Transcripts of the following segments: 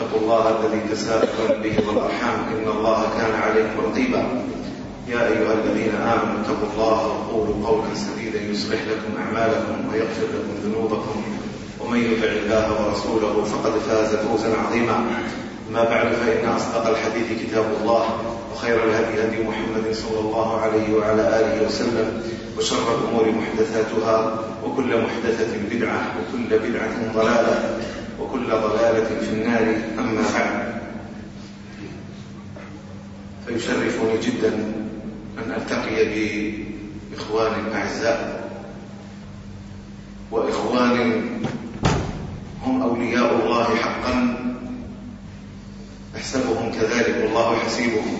واتقوا الله الذي تساءلون به والأرحام إن الله كان عليكم رقيبا. يا أيها الذين آمنوا اتقوا الله وقولوا قولا سديدا يصلح لكم أعمالكم ويغفر لكم ذنوبكم. ومن يطع الله ورسوله فقد فاز فوزا عظيما. ما بعد فإن أصدق الحديث كتاب الله وخير الهدي هدي محمد صلى الله عليه وعلى آله وسلم وشر الأمور محدثاتها وكل محدثة بدعة وكل بدعة ضلالة. وكل ضلالة في النار أما بعد. فيشرفني جدا أن ألتقي بإخوان أعزاء وإخوان هم أولياء الله حقا. أحسبهم كذلك والله حسيبهم.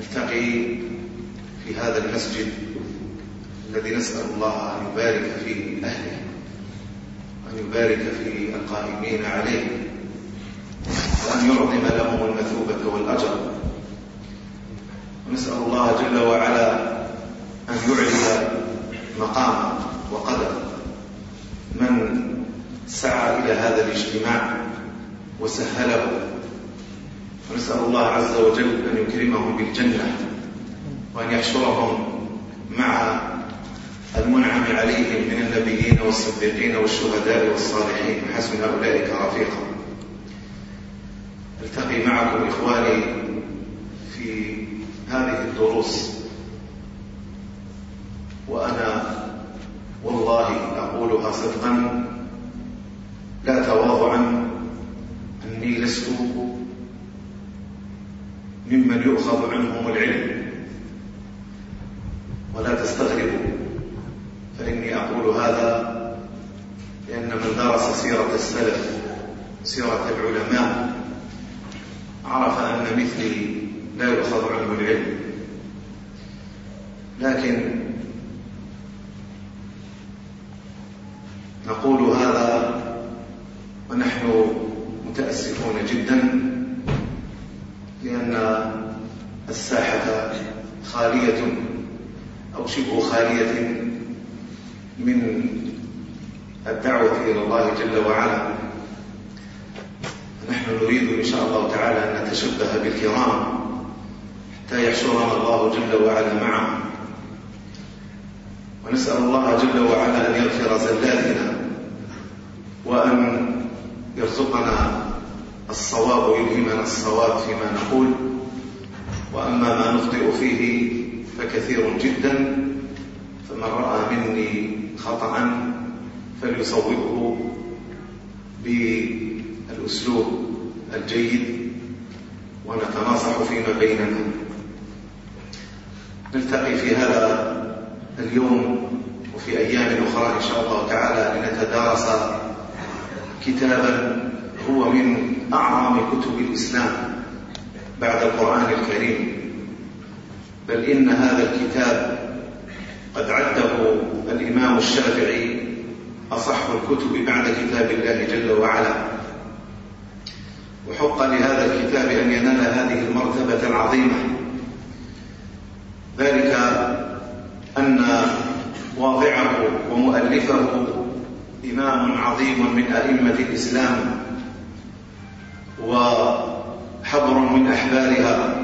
نلتقي في هذا المسجد الذي نسأل الله أن يبارك في أهله. وان يبارك في القائمين عليه. وأن يعظم لهم المثوبة والأجر. ونسأل الله جل وعلا أن يعلي مقام وقدر. من سعى إلى هذا الاجتماع وسهله. ونسأل الله عز وجل أن يكرمهم بالجنة. وأن يحشرهم مع المنعم عليهم من النبيين والصديقين والشهداء والصالحين. حسن أولئك رفيقا. التقي معكم إخواني في هذه الدروس. وأنا والله أقولها صدقا لا تواضعا أني لست ممن يؤخذ عنهم العلم. ولا تستغربوا فإني أقول هذا لأن من درس سيرة السلف سيرة العلماء عرف أن مثلي لا يؤخذ عنه العلم. لكن نقول هذا ونحن متأسفون جدا لأن الساحة خالية أو شبه خالية من الدعوة إلى الله جل وعلا. نحن نريد إن شاء الله تعالى أن نتشبه بالكرام حتى يحشرنا الله جل وعلا معهم ونسأل الله جل وعلا أن يغفر زلاتنا وأن يرزقنا الصواب ويلهمنا الصواب فيما نقول. وأما ما نخطئ فيه فكثير جدا. فمن رأى مني خطأ فليصوبه بالأسلوب الجيد ونتناصح فيما بيننا. نلتقي في هذا اليوم وفي أيام أخرى إن شاء الله تعالى لنتدارس كتابا هو من أعظم كتب الإسلام بعد القرآن الكريم. بل إن هذا الكتاب قد عده الإمام الشافعي أصح الكتب بعد كتاب الله جل وعلا. وحق لهذا الكتاب أن ينال هذه المرتبة العظيمة. ذلك أن واضعه ومؤلفه إمام عظيم من أئمة الإسلام وحبر من أحبارها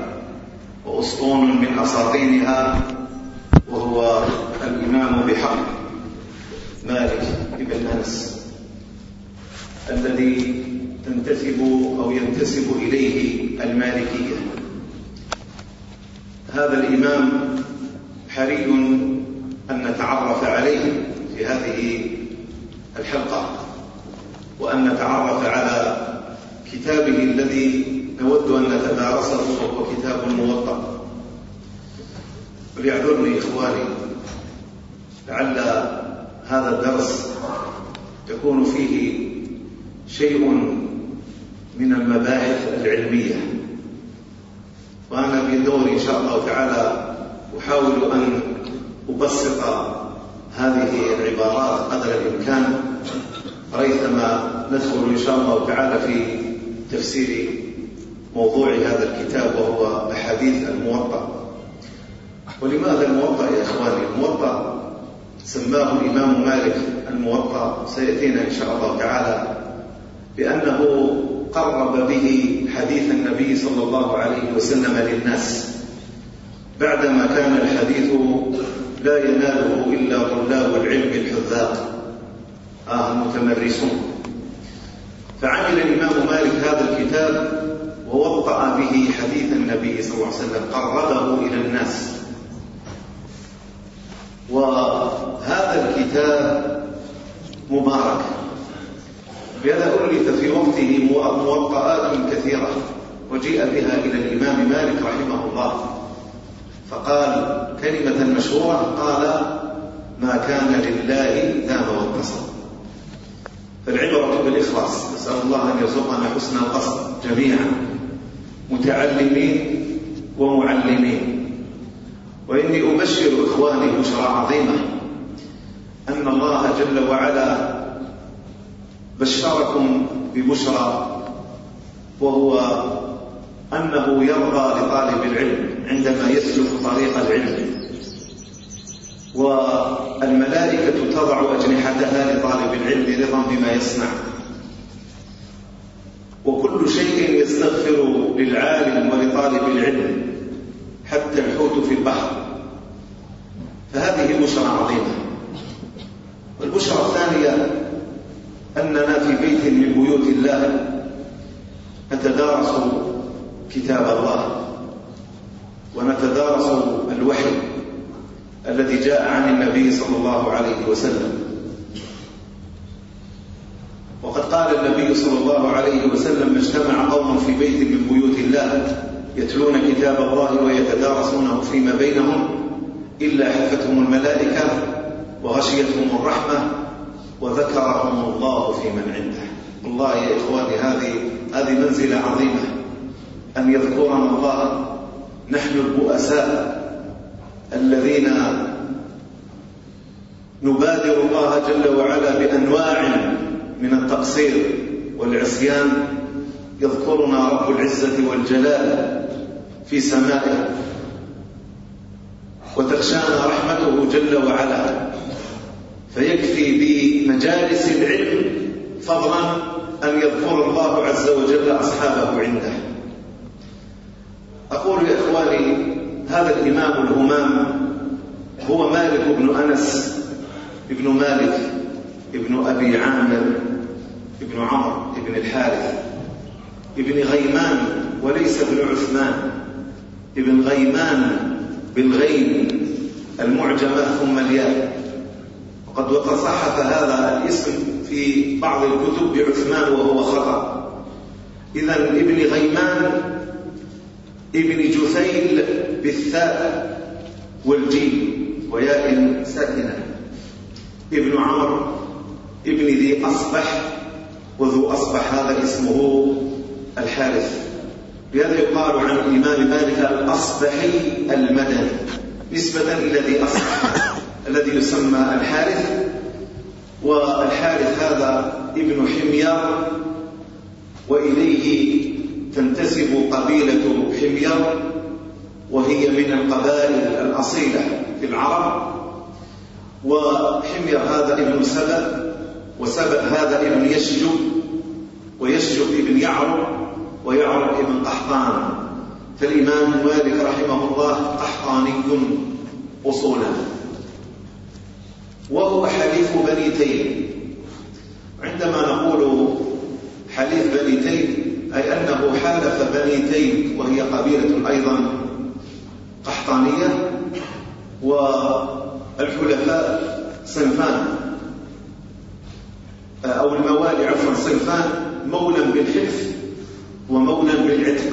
وأسطون من أساطينها وهو الإمام بحق مالك بن أنس الذي تنتسب أو ينتسب إليه المالكية. هذا الإمام حري أن نتعرف عليه في هذه الحلقة وأن نتعرف على كتابه الذي نود أن نتدارسه وهو كتاب موطأ وليعذرني إخواني لعل هذا الدرس تكون فيه شيء من المباحث العلمية. من دوري إن شاء الله تعالى أحاول أن أبسط هذه العبارات قدر الإمكان ريثما ندخل إن شاء الله تعالى في تفسير موضوع هذا الكتاب وهو أحاديث الموطأ. ولماذا الموطأ يا إخواني؟ الموطأ سماه الإمام مالك الموطأ سيأتينا إن شاء الله تعالى بأنه قرب به حديث النبي صلى الله عليه وسلم للناس بعدما كان الحديث لا يناله إلا طلاب العلم الحذاق. آه المتمرسون. فعمل الإمام مالك هذا الكتاب ووطأ به حديث النبي صلى الله عليه وسلم قربه إلى الناس. وهذا الكتاب مبارك. لهذا ألف في وقته موطئات كثيرة وجيء بها إلى الإمام مالك رحمه الله. فقال كلمة مشهورة قال ما كان لله دام واتصل فالعبرة بالإخلاص نسأل الله أن يرزقنا حسن القصد جميعا. متعلمين ومعلمين. وإني أبشر إخواني بشرى عظيمة أن الله جل وعلا بشركم ببشرى وهو أنه يرضى لطالب العلم عندما يسلك طريق العلم. والملائكة تضع أجنحتها لطالب العلم رضا بما يصنع. وكل شيء يستغفر للعالم ولطالب العلم. حتى الحوت في البحر. فهذه بشرى عظيمة. والبشرى الثانية أننا في بيت من بيوت الله نتدارس كتاب الله ونتدارس الوحي الذي جاء عن النبي صلى الله عليه وسلم. وقد قال النبي صلى الله عليه وسلم ما اجتمع قوم في بيت من بيوت الله يتلون كتاب الله ويتدارسونه فيما بينهم إلا حفتهم الملائكة وغشيتهم الرحمة وذكرهم الله في من عنده. والله يا إخواني هذه هذه منزلة عظيمة. أن يذكرنا الله. نحن البؤساء الذين نبادر الله جل وعلا بأنواع من التقصير والعصيان. يذكرنا رب العزة والجلال. في سمائه وتغشانا رحمته جل وعلا. فيكفي بمجالس العلم فضلا أن يذكر الله عز وجل أصحابه عنده. أقول يا إخواني هذا الإمام الهمام هو مالك بن أنس ابن مالك ابن أبي عامر ابن عمرو ابن الحارث ابن غيمان وليس ابن عثمان. ابن غيمان بالغين المعجمة ثم الياء. وقد وتصحف هذا الاسم في بعض الكتب بعثمان وهو خطأ. إذا ابن غيمان ابن جثيل بالثاء والجيم وياء ساكنة ابن عمرو ابن ذي أصبح وذو أصبح هذا اسمه الحارث. لهذا يقال عن الإمام مالك الأصبحي المدني. نسبة إلى ذي أصبح الذي يسمى الحارث والحارث هذا ابن حمير وإليه تنتسب قبيلة حمير وهي من القبائل الأصيلة في العرب. وحمير هذا ابن سبأ وسبأ هذا ابن يشجب ويشجب ابن يعرب. ويعرب ابن قحطان فالإمام مالك رحمه الله قحطاني أصولا. وهو حليف بني تيم عندما نقول حليف بني تيم أي أنه حالف بني تيم وهي قبيلة أيضا قحطانية والحلفاء صنفان أو الموالي عفوا صنفان مولى بالحلف ومولى بالعتق.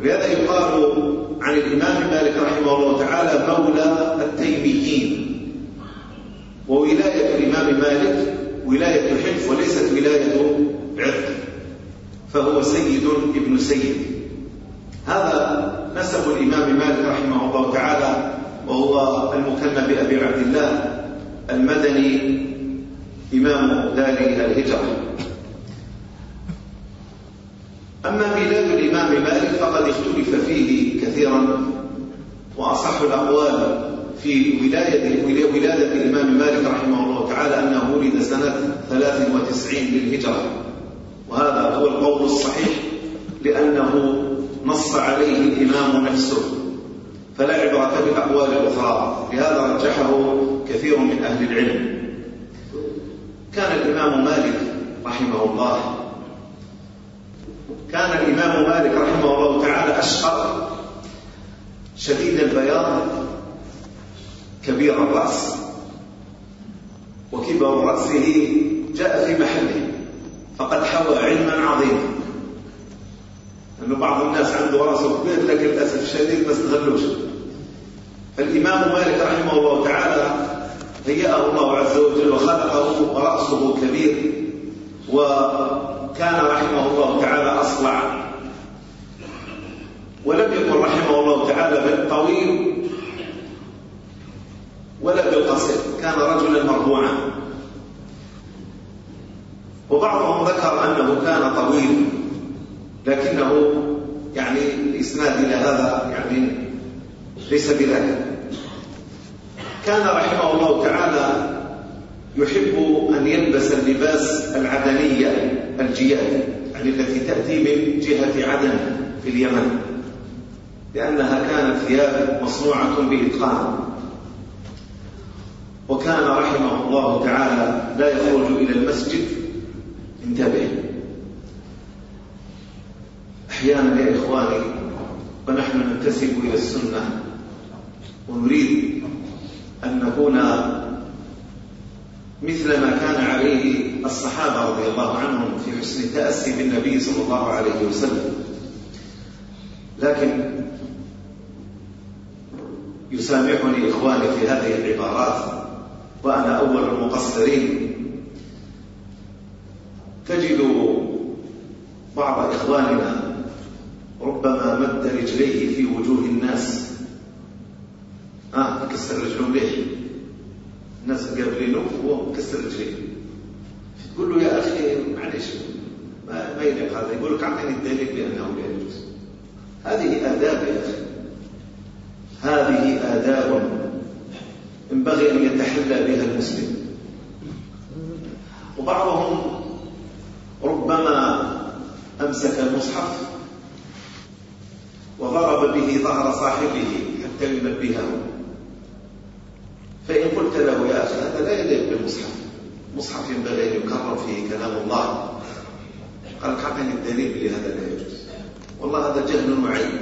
لهذا يقال عن الإمام مالك رحمه الله تعالى مولى التيميين. وولاية الإمام مالك ولاية حلف وليست ولاية عتق. فهو سيد ابن سيد. هذا نسب الإمام مالك رحمه الله تعالى وهو المكنى بأبي عبد الله المدني إمام دار الهجرة. أما ميلاد الإمام مالك فقد اختلف فيه كثيرا وأصح الأقوال في ولاية ولادة الإمام مالك رحمه الله تعالى أنه ولد سنة 93 للهجرة. وهذا هو القول الصحيح لأنه نص عليه الإمام نفسه. فلا عبرة بالأقوال الأخرى لهذا رجحه كثير من أهل العلم. كان الإمام مالك رحمه الله كان الإمام مالك رحمه الله تعالى أشقر شديد البياض كبير الرأس وكبر رأسه جاء في محله فقد حوى علما عظيما. أنه بعض الناس عنده رأسه كبير لكن للأسف الشديد ما استغلوش. فالإمام مالك رحمه الله تعالى هيأه الله عز وجل وخلقه ورأسه كبير وكان رحمه الله تعالى أصلع. ولم يكن رحمه الله تعالى بالطويل ولا بالقصير. كان رجلا مربوعا. وبعضهم ذكر أنه كان طويل لكنه يعني الإسناد إلى هذا يعني ليس بذلك. كان رحمه الله تعالى يحب أن يلبس اللباس العدنية. الجياد يعني التي تأتي من جهة عدن في اليمن لأنها كانت ثياب مصنوعة بإتقان. وكان رحمه الله تعالى لا يخرج إلى المسجد انتبه. أحيانا يا إخواني ونحن ننتسب إلى السنة ونريد أن نكون مثل ما كان عليه الصحابة رضي الله عنهم في حسن التأسي بالنبي صلى الله عليه وسلم. لكن يسامحني إخواني في هذه العبارات وأنا أول المقصرين. تجد بعض إخواننا ربما مد رجليه في وجوه الناس. آه كسر رجلهم ليه الناس قابلينه وهو مكسر رجليه. تقول له يا أخي معلش ما, ما يليق هذا. يقول لك أعطيني الدليل بأنه لا يجوز. هذه آداب يا أخي. هذه آداب ينبغي أن يتحلى بها المسلم. وبعضهم ربما أمسك المصحف وضرب به ظهر صاحبه حتى ينبهه. فإن قلت له يا أخي هذا لا يليق بالمصحف. المصحف ينبغي أن يكرر فيه كلام الله. قال حقني الدليل لهذا لا يجوز. والله هذا جهل معين.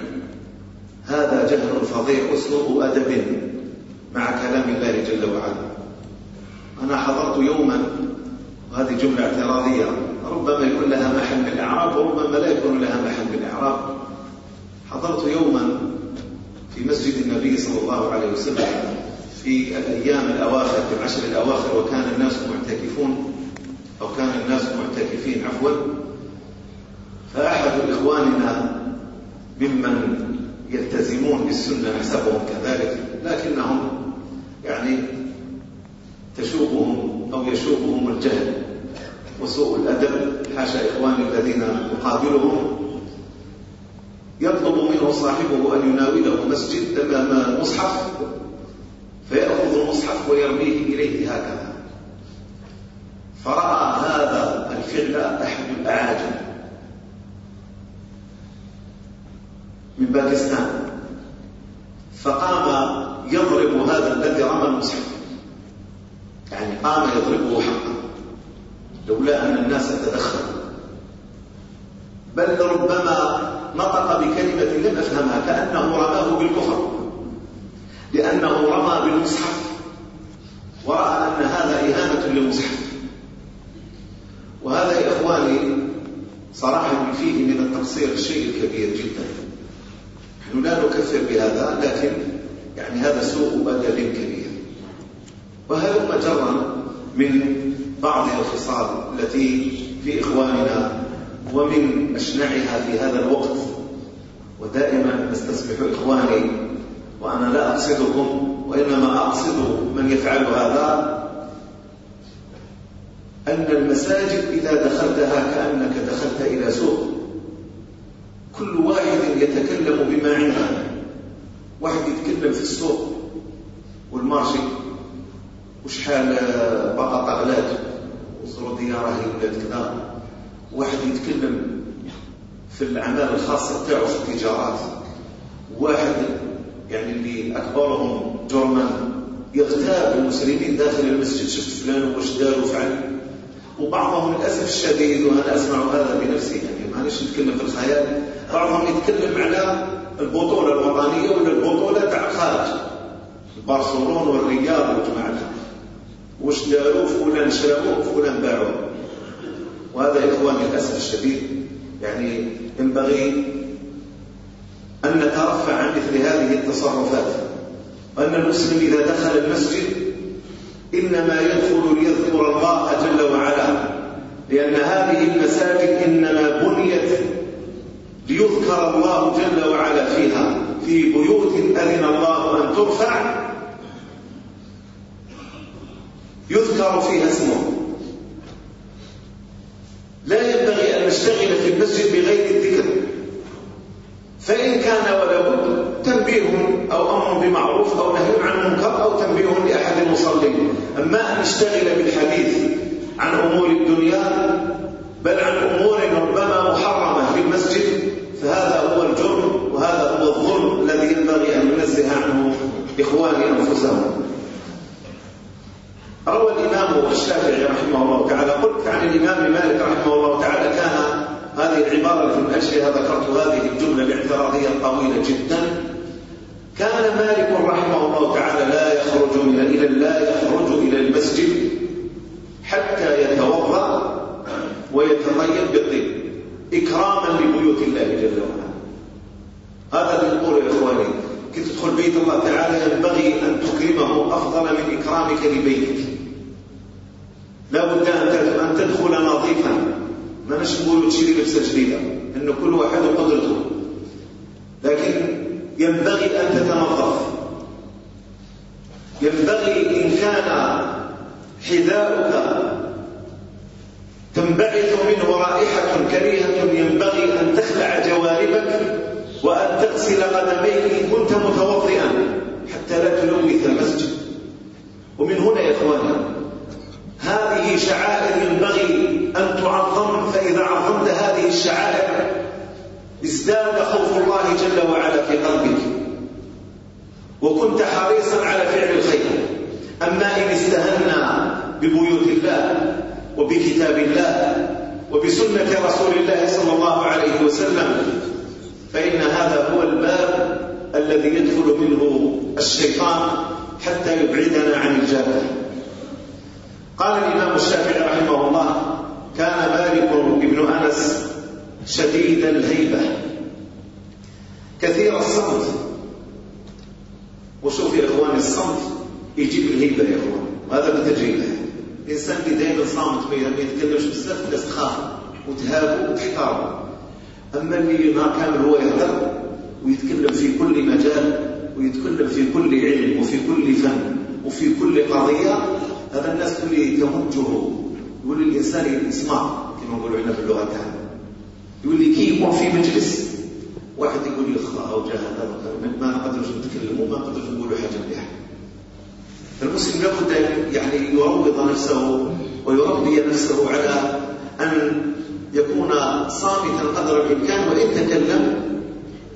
هذا جهل فظيع. وسوء أدب مع كلام الله جل وعلا. أنا حضرت يوما وهذه جملة اعتراضية ربما يكون لها محل من الإعراب وربما لا يكون لها محل من الإعراب حضرت يوما في مسجد النبي صلى الله عليه وسلم في الأيام الأواخر في العشر الأواخر وكان الناس الناس معتكفين عفوا فأحد إخواننا ممن يلتزمون بالسنة نحسبهم كذلك لكنهم يعني تشوبهم أو يشوبهم الجهل وسوء الأدب. حاشا إخواني الذين أقابلهم يطلب منه صاحبه أن يناوله مسجد مصحف فيأخذ المصحف ويرميه إليه هكذا. فرأى هذا الفعل أحد الأعاجم. من باكستان. فقام يضرب هذا الذي رمى المصحف يعني قام يضربه حقا. لولا أن الناس تدخلوا. بل ربما نطق بكلمة لم أفهمها كأنه رماه بالكفر. لأنه رمى بالمصحف. ورأى أن هذا إهانة للمصحف. وهذا يا إخواني صراحة فيه من التقصير الشيء الكبير جدا. نحن لا نكفر بهذا لكن يعني هذا سوء أدب كبير. وهلم جرا من بعض الخصال التي في إخواننا ومن أشنعها في هذا الوقت؟ ودائما استسمحوا إخواني وأنا لا أقصدكم وإنما أقصد من يفعل هذا أن المساجد إذا دخلتها كأنك دخلت إلى سوق. كل واحد يتكلم بما عنده. واحد يتكلم في السوق. والمارشي وشحال بقى أغلاد وصلوا ديارة ولاد كذا. واحد يتكلم في الأعمال الخاصة بتاعه في التجارات. واحد يعني اللي أكبرهم جرما يغتاب المسلمين داخل المسجد. شفت فلان واش دار وفعل وبعضهم للأسف الشديد وأنا أسمع هذا بنفسي يعني مانيش نتكلم في الخيال بعضهم يتكلم على البطولة الوطنية ولا البطولة تاع الخارج برشلونة والرياض وجماعة واش داروا؟ فلان شراوه فلان باعوه وهذا يا إخواني للأسف الشديد. يعني ينبغي أن نترفع عن مثل هذه التصرفات. وأن المسلم إذا دخل المسجد إنما يدخل ليذكر الله جل وعلا لأن هذه المساجد إنما بنيت ليذكر الله جل وعلا فيها في بيوت أذن الله أن ترفع يذكر فيها اسمه. لا ينبغي أن نشتغل في المسجد بغير الذكر فإن كان ولا بد تنبيه أو أمر بمعروف أو نهي عن منكر أو تنبيه لأحد المصلين أما أن نشتغل بالحديث عن أمور الدنيا بل عن أمور ربما محرمة في المسجد فهذا هو الجرم وهذا هو الظلم الذي ينبغي أن ننزه عنه إخواني أنفسهم. روى الإمام الشافعي رحمه الله تعالى قلت عن الإمام مالك رحمه الله تعالى كان هذه العبارة من أجلها ذكرت هذه الجملة الاعتراضية الطويلة جدا. كان مالك رحمه الله تعالى لا يخرج إلى لا يخرج إلى المسجد حتى يتوضأ ويتطيب بالطيب إكراما لبيوت الله جل وعلا. هذا اللي نقول يا إخواني. كي تدخل بيت الله تعالى ينبغي أن تكرمه أفضل من إكرامك لبيتك. لا بد أن تدخل نظيفا ما نش نقولوا تشري لبسه جديده انه كل واحد وقدرته لكن ينبغي أن تتنظف. ينبغي إن كان حذاؤك تنبعث منه رائحة كريهة ينبغي أن تخلع جواربك وأن تغسل قدميك إن كنت متوضئا حتى لا تلوث المسجد. ومن هنا يا إخواني هذه شعائر ينبغي أن تعظم فإذا عظمت هذه الشعائر ازداد خوف الله جل وعلا في قلبك. وكنت حريصا على فعل الخير. أما إن استهنا ببيوت الله وبكتاب الله وبسنة رسول الله صلى الله عليه وسلم فإن هذا هو الباب الذي يدخل منه الشيطان حتى يبعدنا عن الجنة قال الإمام الشافعي رحمه الله كان مالك ابن أنس شديد الهيبة. كثير الصمت. وشوف يا إخواني الصمت يجيب الهيبة يا إخوان. وهذا بتجربة الإنسان اللي دائما صامت ما يتكلمش بزاف الناس تخاف وتهابه وتحتارمه أما اللي نهار كامل هو يهدر ويتكلم في كل مجال ويتكلم في كل علم وفي كل فن وفي كل قضية هذا الناس تولي تمجه يقول الإنسان يسمع كما نقولوا هنا باللغة تاعنا يقول لي كي يكون في مجلس؟ واحد يقول لي خا أو جا هذا ما نقدرش نتكلموا ما نقدرش نقولوا حاجة مليحة. المسلم لابد يعني يروض نفسه ويربي نفسه على أن يكون صامتا قدر الإمكان وإن تكلم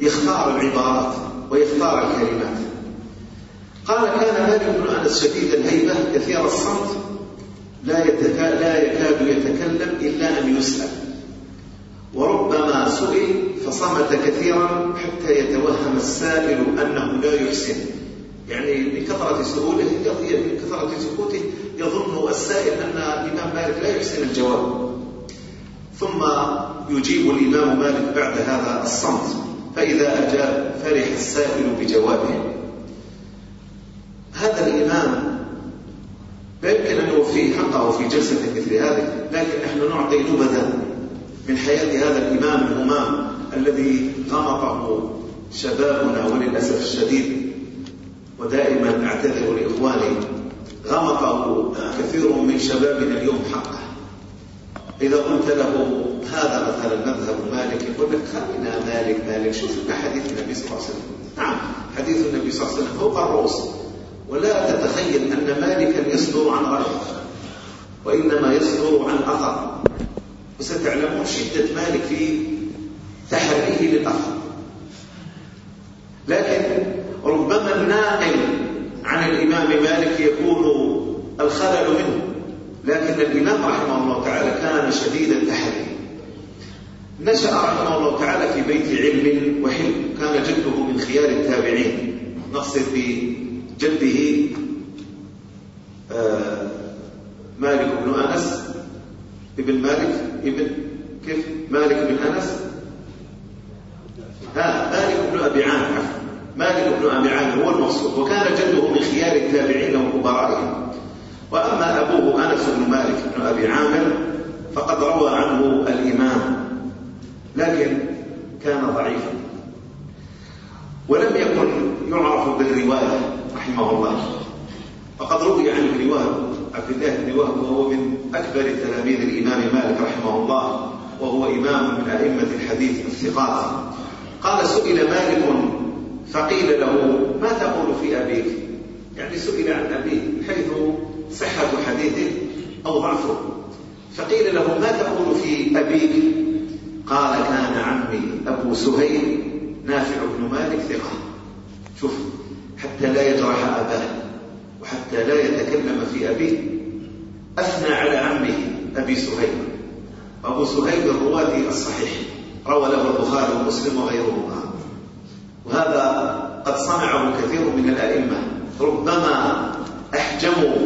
يختار العبارات ويختار الكلمات. قال كان مالك بن أنس شديد الهيبة كثير الصمت لا, يتكا لا يكاد يتكلم إلا أن يسأل. وربما سئل فصمت كثيرا حتى يتوهم السائل أنه لا يحسن. يعني لكثره سؤاله لكثره سكوته يظن السائل أن الإمام مالك لا يحسن الجواب. ثم يجيب الإمام مالك بعد هذا الصمت فإذا أجاب فرح السائل بجوابه. هذا الإمام لا يمكن أن نوفيه حقه في جلسة مثل هذه لكن نحن نعطي نبذا من حياة هذا الإمام الهمام الذي غمطه شبابنا وللأسف الشديد ودائما أعتذر لإخواني غمطه كثير من شبابنا اليوم حقه. إذا قلت له هذا مثلا مذهب مالك يقول لك خلينا مالك مالك شوف لنا حديث النبي صلى الله عليه وسلم. نعم حديث النبي صلى الله عليه وسلم فوق الرؤوس. ولا تتخيل أن مالكا يصدر عن رأي وإنما يصدر عن أثر وستعلمون شدة مالك في تحريه للأثر لكن ربما الناقل عن الإمام مالك يكون الخلل منه. لكن الإمام رحمه الله تعالى كان شديد التحري. نشأ رحمه الله تعالى في بيت علم وحلم. كان جده من خيار التابعين. نقصد بجده آه مالك بن أنس ابن مالك. ابن كيف؟ مالك بن أنس؟ ها مالك بن أبي عامر مالك بن أبي عامر هو المقصود وكان جده من خيار التابعين وكبرائهم وأما أبوه أنس بن مالك بن أبي عامر فقد روى عنه الإمام لكن كان ضعيفا. ولم يكن يعرف بالرواية رحمه الله. فقد روي عن ابن وهب عبد الله بن وهب وهو من أكبر تلاميذ الإمام مالك رحمه الله وهو إمام من أئمة الحديث الثقات. قال سئل مالك فقيل له ما تقول في أبيك؟ يعني سئل عن أبيه حيث صحة حديثه أو ضعفه. فقيل له ما تقول في أبيك؟ قال كان عمي أبو سهيل نافع بن مالك ثقة. شوف حتى لا يجرح أباه. وحتى لا يتكلم في أبيه. أثنى على عمه أبي سهيل. أبو سهيل الرواة الصحيح. روى له البخاري ومسلم وغيرهما. وهذا قد صنعه كثير من الأئمة. ربما أحجموا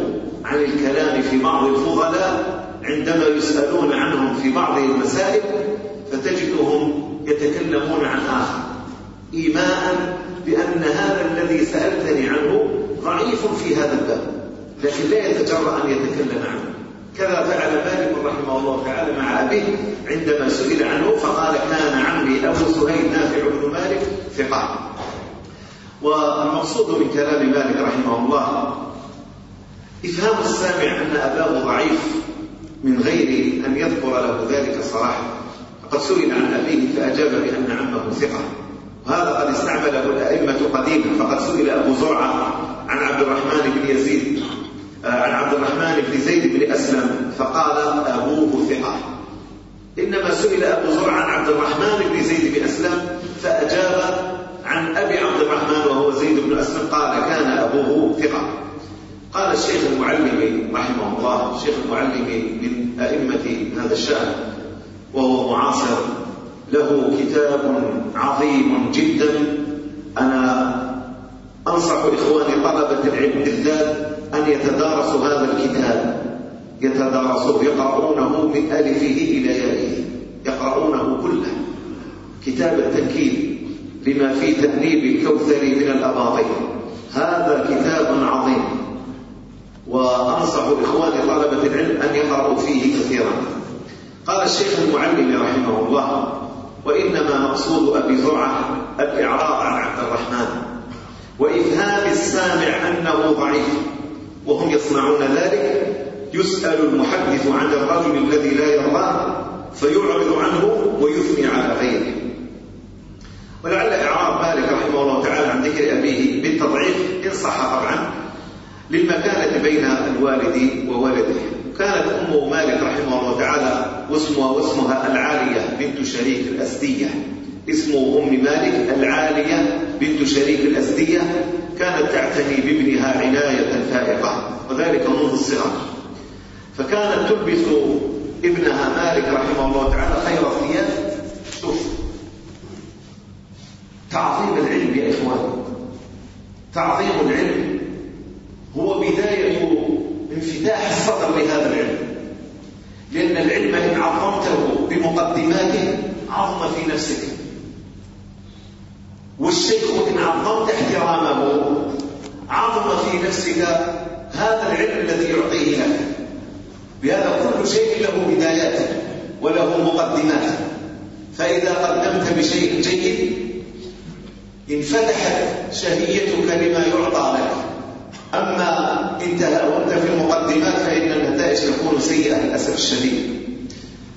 عن الكلام في بعض الفضلاء عندما يسألون عنهم في بعض المسائل فتجدهم يتكلمون عن آخر. إيماء بأن هذا الذي سألتني عنه ضعيف في هذا الباب لكن لا يتجرأ أن يتكلم عنه. كذا فعل مالك رحمه الله تعالى مع أبيه عندما سئل عنه فقال كان عمي أبو سهيل نافع بن مالك ثقة. والمقصود من كلام مالك رحمه الله إفهام السامع أن أباه ضعيف من غير أن يذكر له ذلك صراحة. فقد سئل عن أبيه فأجاب بأن عمه ثقة. وهذا قد استعمله الأئمة قديما. فقد سئل أبو زرعة عن عبد الرحمن بن يزيد آه، عن عبد الرحمن بن زيد بن أسلم فقال أبوه ثقة. إنما سئل أبو زرعة عن عبد الرحمن بن زيد بن أسلم فأجاب عن أبي عبد الرحمن وهو زيد بن أسلم قال كان أبوه ثقة. قال الشيخ المعلمي رحمه الله الشيخ المعلمي من أئمة هذا الشأن وهو معاصر له كتاب عظيم جدا أنا أنصح إخواني طلبة العلم بالذات أن يتدارسوا هذا الكتاب. يتدارسوه يقرؤونه من ألفه إلى يائه. يقرؤونه كله. كتاب التنكيل لما في تأنيب الكوثر من الأباطيل. هذا كتاب عظيم. وأنصح إخواني طلبة العلم أن يقرأوا فيه كثيرا. قال الشيخ المعلم رحمه الله وإنما مقصود أبي زرعة الإعراض عن عبد الرحمن. وإفهام السامع أنه ضعيف وهم يصنعون ذلك يسأل المحدث عن الرجل الذي لا يرضاه فيعرض عنه ويثني على غيره. ولعل إعراض مالك رحمه الله تعالى عن ذكر أبيه بالتضعيف إن صح طبعا للمكانة بين الوالد وولده. كانت أم مالك رحمه الله تعالى واسمها واسمها العالية بنت شريك الأسدية. اسم أم مالك العالية بنت شريك الأسدية كانت تعتني بابنها عناية فائقة وذلك منذ الصغر. فكانت تلبس ابنها مالك رحمه الله تعالى خير ثياب شوف تعظيم العلم يا إخوان. تعظيم العلم هو بداية انفتاح الصدر لهذا العلم. لأن العلم إن عظمته بمقدماته عظم في نفسك والشيخ إن عظمت احترامه عظم في نفسك هذا العلم الذي يعطيه لك. بهذا كل شيء له بدايات وله مقدمات. فإذا قدمت بشيء جيد انفتحت شهيتك لما يعطى لك. أما انتهى وانت في المقدمات فإن النتائج تكون سيئة للأسف الشديد.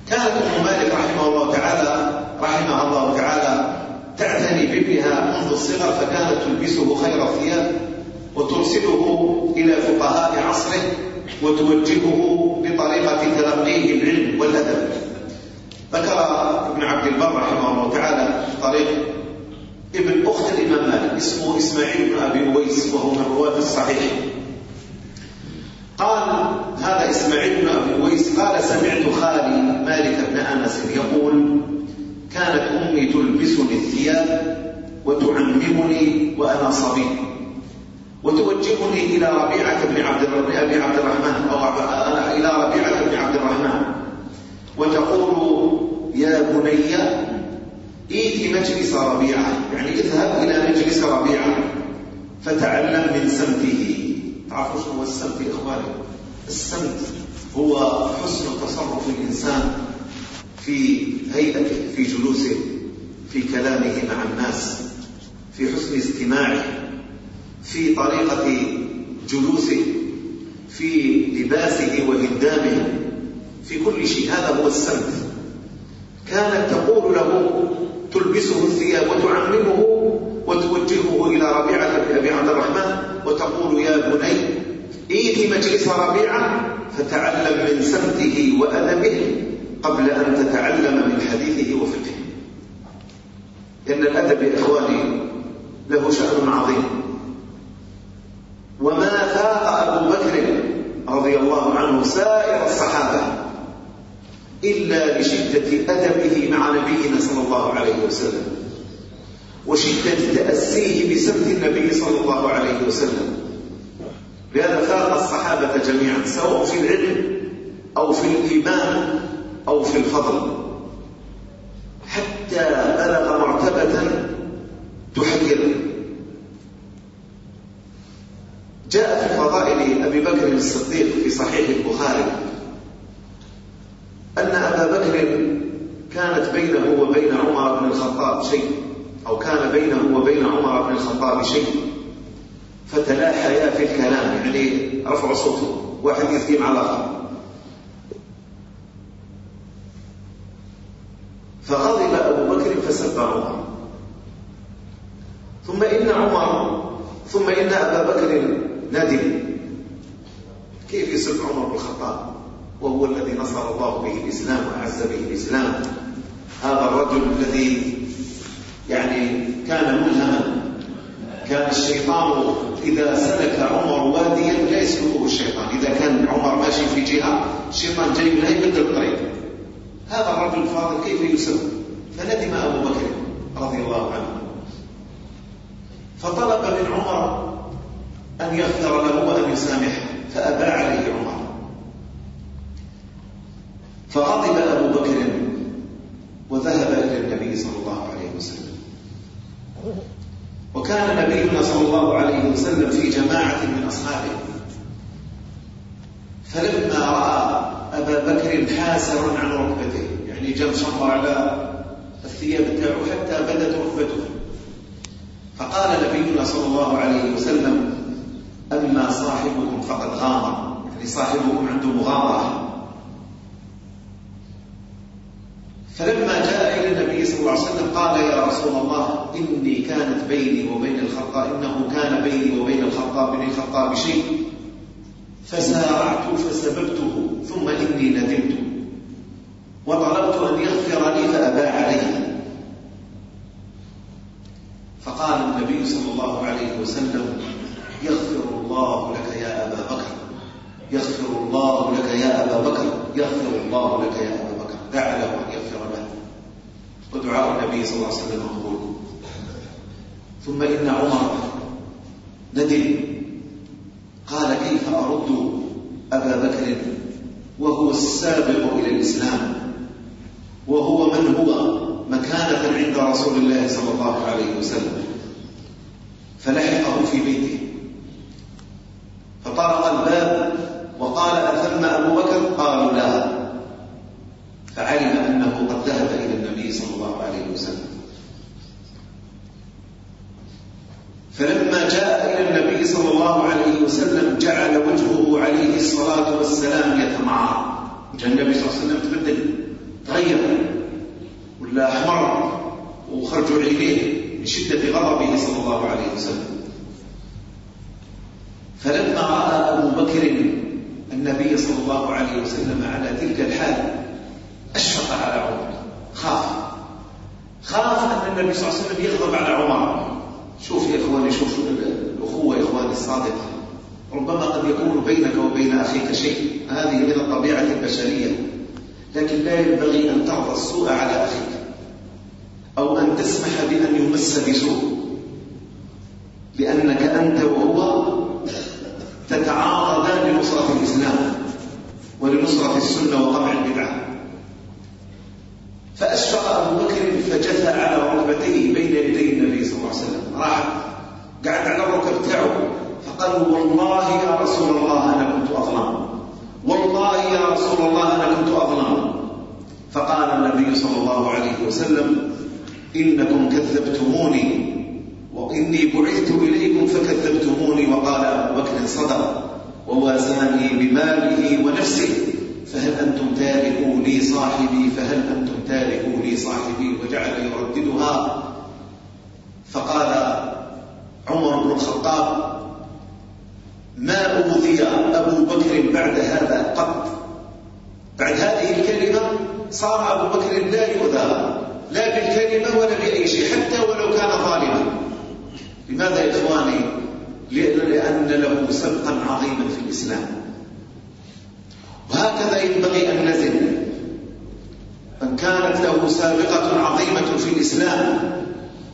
كانت أم مالك رحمه الله تعالى رحمها الله تعالى تعتني بابنها منذ الصغر فكانت تلبسه خير الثياب وترسله إلى فقهاء عصره وتوجهه بطريقة تلقيه العلم والأدب. ذكر ابن عبد البر رحمه الله تعالى طريق ابن أخت الإمام مالك اسمه إسماعيل بن أبي أويس وهو من رواة الصحيح. قال هذا إسماعيل بن أبي أويس قال سمعت خالي مالك بن أنس يقول كانت أمي تلبسني الثياب وتعممني وأنا صبي وتوجهني إلى ربيعة بن عبد أبي عبد الرحمن أو إلى ربيعة بن عبد الرحمن. وتقول يا بني إيت مجلس ربيعة يعني اذهب إلى مجلس ربيعة فتعلم من سمته. تعرفوا شنو هو السمت يا إخواني؟ السمت هو حسن تصرف الإنسان في هيئته في جلوسه في كلامه مع الناس في حسن استماعه في طريقة جلوسه في لباسه وهندامه في كل شيء. هذا هو السمت كانت تقول له تلبسه الثياب وتعممه وتوجهه إلى ربيعة بن أبي عبد الرحمن وتقول يا بني إيت مجلس ربيعة فتعلم من سمته وأدبه قبل أن تتعلم من حديثه وفقهه إن الأدب يا إخواني له شأن عظيم. وما فاق أبو بكر رضي الله عنه سائر الصحابة إلا لشدة أدبه مع نبينا صلى الله عليه وسلم وشدة تأسيه بسمت النبي صلى الله عليه وسلم. لهذا فاق الصحابة جميعا سواء في العلم أو في الإيمان أو في الفضل حتى بلغ مرتبة تحير جاء في فضائل أبي بكر الصديق في صحيح البخاري أن أبا بكر كانت بينه وبين عمر بن الخطاب شيء أو كان بينه وبين عمر بن الخطاب شيء. فتلاحيا في الكلام يعني رفع صوته واحد يثيم على الآخر فغضب أبو بكر فسب عمر ثم إن عمر ثم إن أبا بكر ندم كيف يسب عمر بن الخطاب؟ وهو الذي نصر الله به الإسلام وأعز به الإسلام. هذا الرجل الذي يعني كان ملهما. كان الشيطان إذا سلك عمر واديا لا يسلكه الشيطان. إذا كان عمر ماشي في جهة الشيطان جاي من أي بدل الطريق. هذا الرجل الفاضل كيف يسب فندم أبو بكر رضي الله عنه. من عمر أن يغفر له وأن يسامحه فأبى عليه عمر. فغضب أبو بكر وذهب إلى النبي صلى الله عليه وسلم. وكان نبينا صلى الله عليه وسلم في جماعة من أصحابه. فلما رأى أبا بكر حاسر عن ركبته يعني جم شمر على الثياب بتاعه حتى بدت ركبته. فقال نبينا صلى الله عليه وسلم أما صاحبكم فقد غامر. يعني صاحبكم عنده مغامرة. فلما جاء إلى النبي صلى الله عليه وسلم قال يا رسول الله إني كانت بيني وبين الخطاب إنه كان بيني وبين الخطاب بن الخطاب شيء. فسارعت فسببته ثم إني ندمت. وطلبت أن يغفر لي فأبى علي فقال النبي صلى الله عليه وسلم يغفر الله لك يا أبا بكر يغفر الله لك يا أبا بكر يغفر الله لك يا أبا بكر دع له أن يغفر له. ودعاء النبي صلى الله عليه وسلم مقبول. ثم إن عمر ندم قال كيف أرد أبا بكر وهو السابق إلى الإسلام؟ وهو من هو مكانة عند رسول الله صلى الله عليه وسلم. فلحقه في بيته. وهكذا ينبغي أن نزل. من كانت له سابقة عظيمة في الإسلام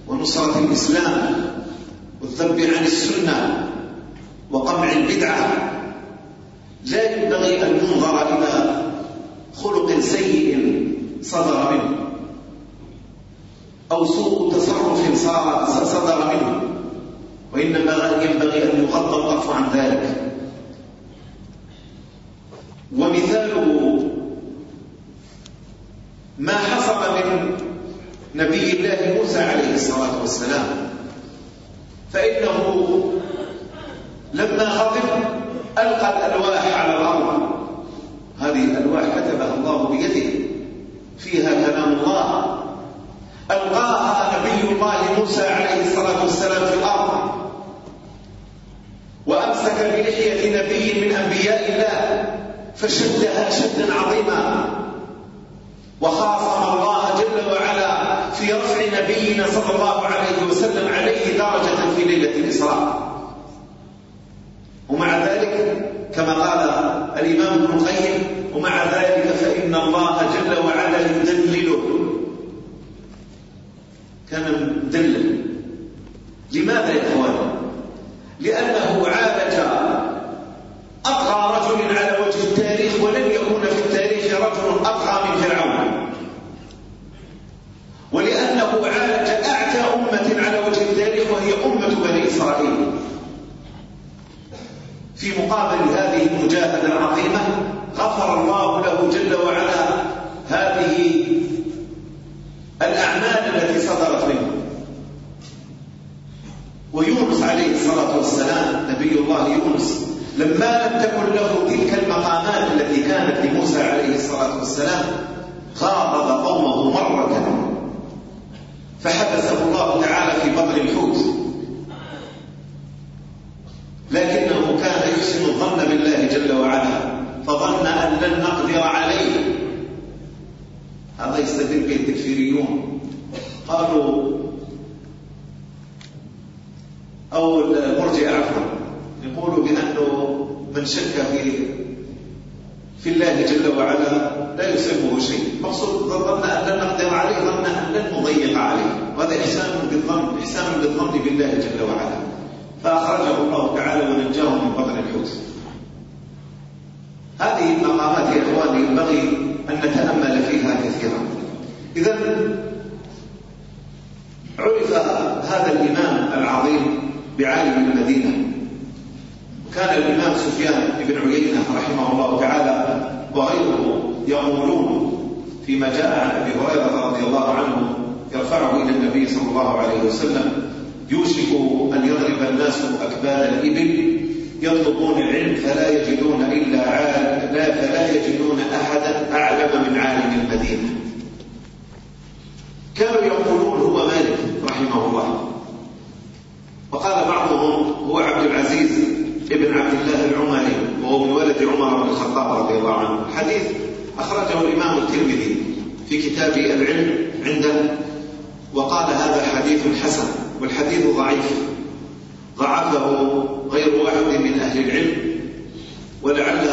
ونصرة الإسلام والذب عن السنة وقمع البدعة. لا ينبغي أن ينظر إلى خلق سيء صدر منه أو سوء تصرف صدر منه. وإنما ينبغي أن يغض الطرف عن ذلك. ومثاله ما حصل من نبي الله موسى عليه الصلاة والسلام. فإنه لما غضب ألقى الألواح على الأرض. هذه الألواح كتبها الله بيده. فيها كلام الله. ألقاها نبي الله موسى عليه الصلاة والسلام في الأرض. وأمسك بلحية نبي من أنبياء الله. فشدها شدا عظيما. وخاصم الله جل وعلا في رفع نبينا صلى الله عليه وسلم عليه درجة في ليلة الإسراء. ومع ذلك كما قال الإمام ابن القيم ومع ذلك فإن الله جل وعلا يدلله كان مدلل. لماذا يا اخواني لأنه عالج اطغى رجل على وجه التاريخ ولم يكون في التاريخ رجل اطغى من فرعون ولأنه عالج اعتى امه على وجه التاريخ وهي امه بني اسرائيل في مقابل هذه المجاهده العظيمه غفر الله له جل وعلا هذه الأعمال التي صدرت منه ويونس عليه الصلاة والسلام نبي الله يونس لما لم تكن له تلك المقامات التي كانت لموسى عليه الصلاة والسلام خاطب قومه مرة فحبسه الله تعالى في بطن الحوت لكنه كان يحسن الظن بالله جل وعلا فظن أن عليه هذا يستدل به التكفيريون قالوا أو المرجئة عفوا يقولوا بأنه من شك في في الله جل وعلا لا يصيبه شيء. مقصود ظن أن لن نقدر عليه ظن أن لن نضيق عليه. وهذا إحسان بالظن إحسان بالظن بالله جل وعلا. فأخرجه الله تعالى ونجاه من بطن الحوت. هذه المقامات يا إخواني ينبغي أن نتأمل فيها كثيرا. إذا عرف هذا الإمام العظيم بعالم المدينة. كان الإمام سفيان بن عيينة رحمه الله تعالى وغيره يقولون فيما جاء عن أبي هريرة رضي الله عنه يرفعه إلى النبي صلى الله عليه وسلم يوشك أن يضرب الناس أكباد الإبل يطلبون العلم فلا يجدون إلا عالم لا فلا يجدون أحدا أعلم من عالم المدينة. كانوا يقولون هو مالك رحمه الله. وقال بعضهم هو عبد العزيز ابن عبد الله العمري وهو من ولد عمر بن الخطاب رضي الله عنه. الحديث أخرجه الإمام الترمذي في كتاب العلم عنده وقال هذا حديث حسن والحديث ضعيف. ضعفه غير واحد من أهل العلم ولعل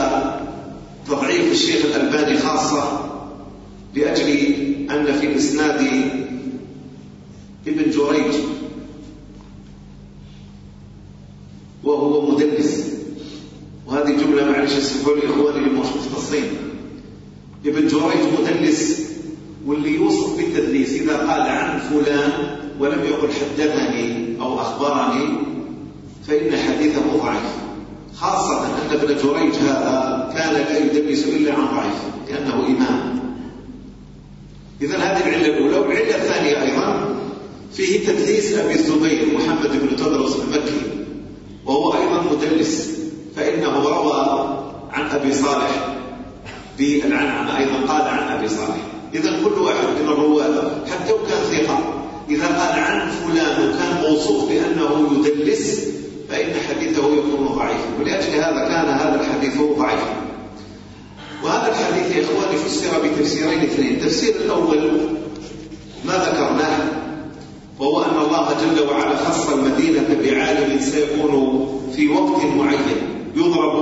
تضعيف الشيخ الألباني خاصة لأجل أن في إسناد ابن جريج وهو مدلس. وهذه جملة معلش اسمحوا لي إخواني المختصين ابن جريج مدلس واللي يوصف بالتدليس إذا قال عن فلان ولم يقل حدثني أو أخبرني فإن حديثه ضعيف. خاصة أن ابن جريج هذا كان لا يدلس إلا عن ضعيف لأنه إمام. إذا هذه العلة الأولى والعلة الثانية أيضا فيه تدليس أبي الزبير محمد بن تدرس المكي وهو أيضا مدلس فإنه روى عن أبي صالح بالعنعنة أيضا قال عن أبي صالح. إذا كل واحد من الرواة حتى وكان ثقة. إذا قال عن فلان وكان موصوف بأنه يدلس فإن حديثه يكون ضعيفا. ولأجل هذا كان هذا الحديث ضعيفا. وهذا الحديث يا إخواني فسر بتفسيرين اثنين. التفسير الأول ما ذكرناه وهو أن الله جل وعلا خص المدينة بعالم سيكون في وقت معين. يضرب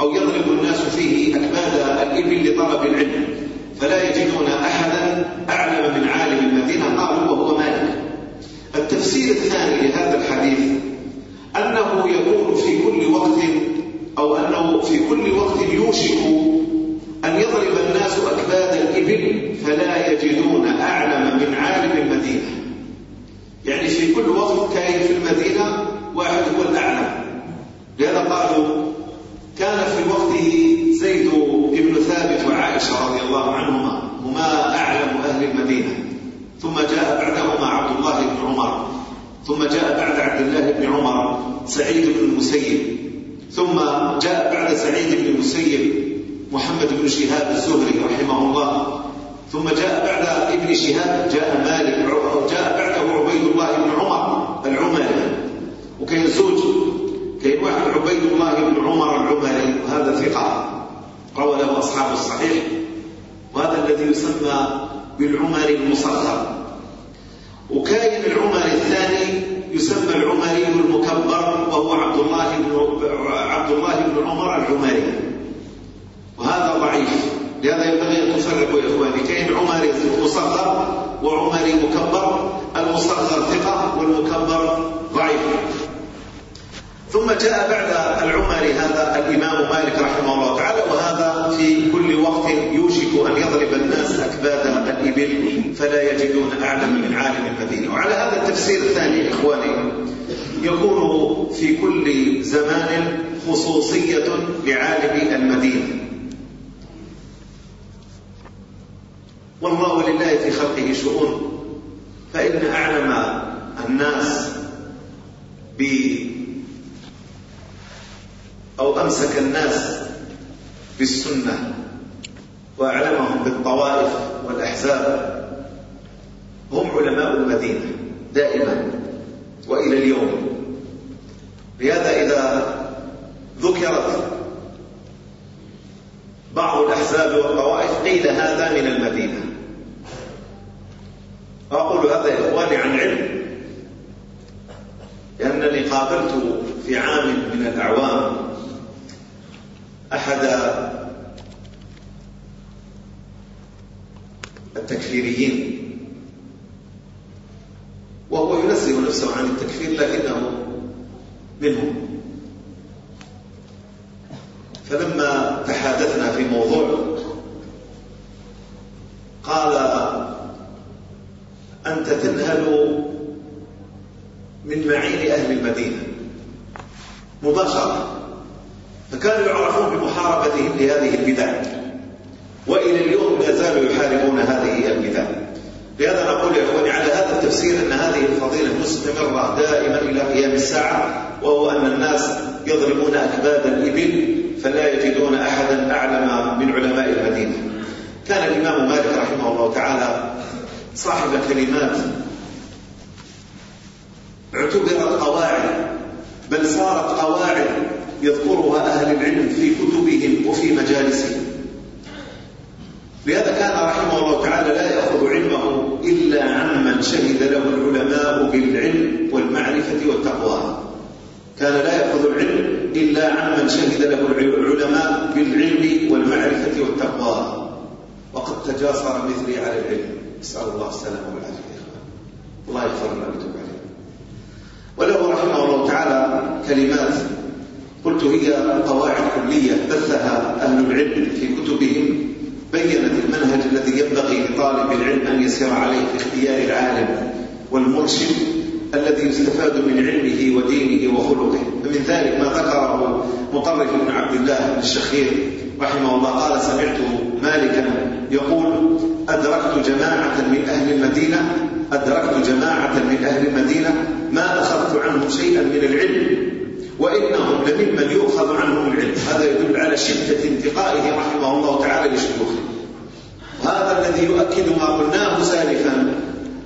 أو يضرب الناس فيه أكباد الإبل لطلب العلم. فلا يجدون أحدا أعلم من عالم المدينة قالوا وهو مالك. التفسير الثاني لهذا الحديث أنه يكون في كل وقت أو أنه في كل وقت يوشك أن يضرب الناس أكباد الإبل فلا يجدون أعلم من عالم المدينة. يعني في كل وقت كاين في المدينة واحد هو الأعلم. لهذا قالوا كان في وقته زيد بن ثابت وعائشة رضي الله عنهما هما أعلم أهل المدينة. ثم جاء بعدهما عبد الله بن عمر. ثم جاء بعد عبد الله بن عمر سعيد بن المسيب. ثم جاء بعد سعيد بن المسيب محمد بن شهاب الزهري رحمه الله. ثم جاء بعد ابن شهاب جاء مالك جاء بعده عبيد الله بن عمر العمري. وكان زوج كاين واحد عبيد الله بن عمر العمري وهذا ثقة. روى له أصحاب الصحيح. وهذا الذي يسمى بالعمري المصغر. وكاين العمري الثاني يسمى العمري المكبر وهو عبد الله بن عبد الله بن عمر العمري. وهذا ضعيف لهذا ينبغي أن تفرقوا يا إخواني. كاين عمري مصغر وعمري مكبر المصغر ثقة والمكبر ضعيف. ثم جاء بعد العمري هذا الإمام مالك رحمه الله تعالى وهذا في كل وقت يوشك أن يضرب الناس أكباد الإبل فلا يجدون أعلم من عالم المدينة وعلى هذا التفسير الثاني إخواني يكون في كل زمان خصوصية لعالم المدينة. والله ولله في خلقه شؤون فإن أعلم الناس ب أو أمسك الناس بالسنة وأعلمهم بالطوائف والأحزاب هم علماء المدينة دائما وإلى اليوم. لهذا إذا ذكرت بعض الأحزاب والطوائف قيل هذا من المدينة. أقول هذا يا إخواني عن علم لأنني قابلت في عام من الأعوام أحد التكفيريين وهو ينزه نفسه عن التكفير لكنه منهم. فلما تحادثنا في موضوع قال أنت تنهل من معين أهل المدينة. مباشرة. بمحاربتهم لهذه البدع. وإلى اليوم لا زالوا يحاربون هذه البدع. لهذا نقول يا إخواني على هذا التفسير أن هذه الفضيلة مستمرة دائما إلى قيام الساعة وهو أن الناس يضربون أكباد الإبل فلا يجدون أحدا أعلم من علماء المدينة. كان الإمام مالك رحمه الله تعالى صاحب كلمات اعتبرت قواعد بل صارت قواعد يذكرها أهل العلم في كتبهم وفي مجالسهم. لهذا كان رحمه الله تعالى لا يأخذ علمه إلا عمن شهد له العلماء بالعلم والمعرفة والتقوى. كان لا يأخذ العلم إلا عمن شهد له العلماء بالعلم والمعرفة والتقوى. وقد تجاسر مثلي على العلم. نسأل الله السلامة والعافية. الله يغفر لنا عليه وله رحمه الله تعالى كلمات قلت هي قواعد كلية بثها أهل العلم في كتبهم بينت المنهج الذي ينبغي لطالب العلم أن يسير عليه في اختيار العالم والمرشد الذي يستفاد من علمه ودينه وخلقه. فمن ذلك ما ذكره مطرف بن عبد الله الشخير رحمه الله قال سمعت مالكا يقول أدركت جماعة من أهل المدينة أدركت جماعة من أهل المدينة ما أخذت عنهم شيئا من العلم وإنهم لممن يؤخذ عنهم العلم. هذا يدل على شدة انتقائه رحمه الله تعالى لشيوخه. وهذا الذي يؤكد ما قلناه سالفا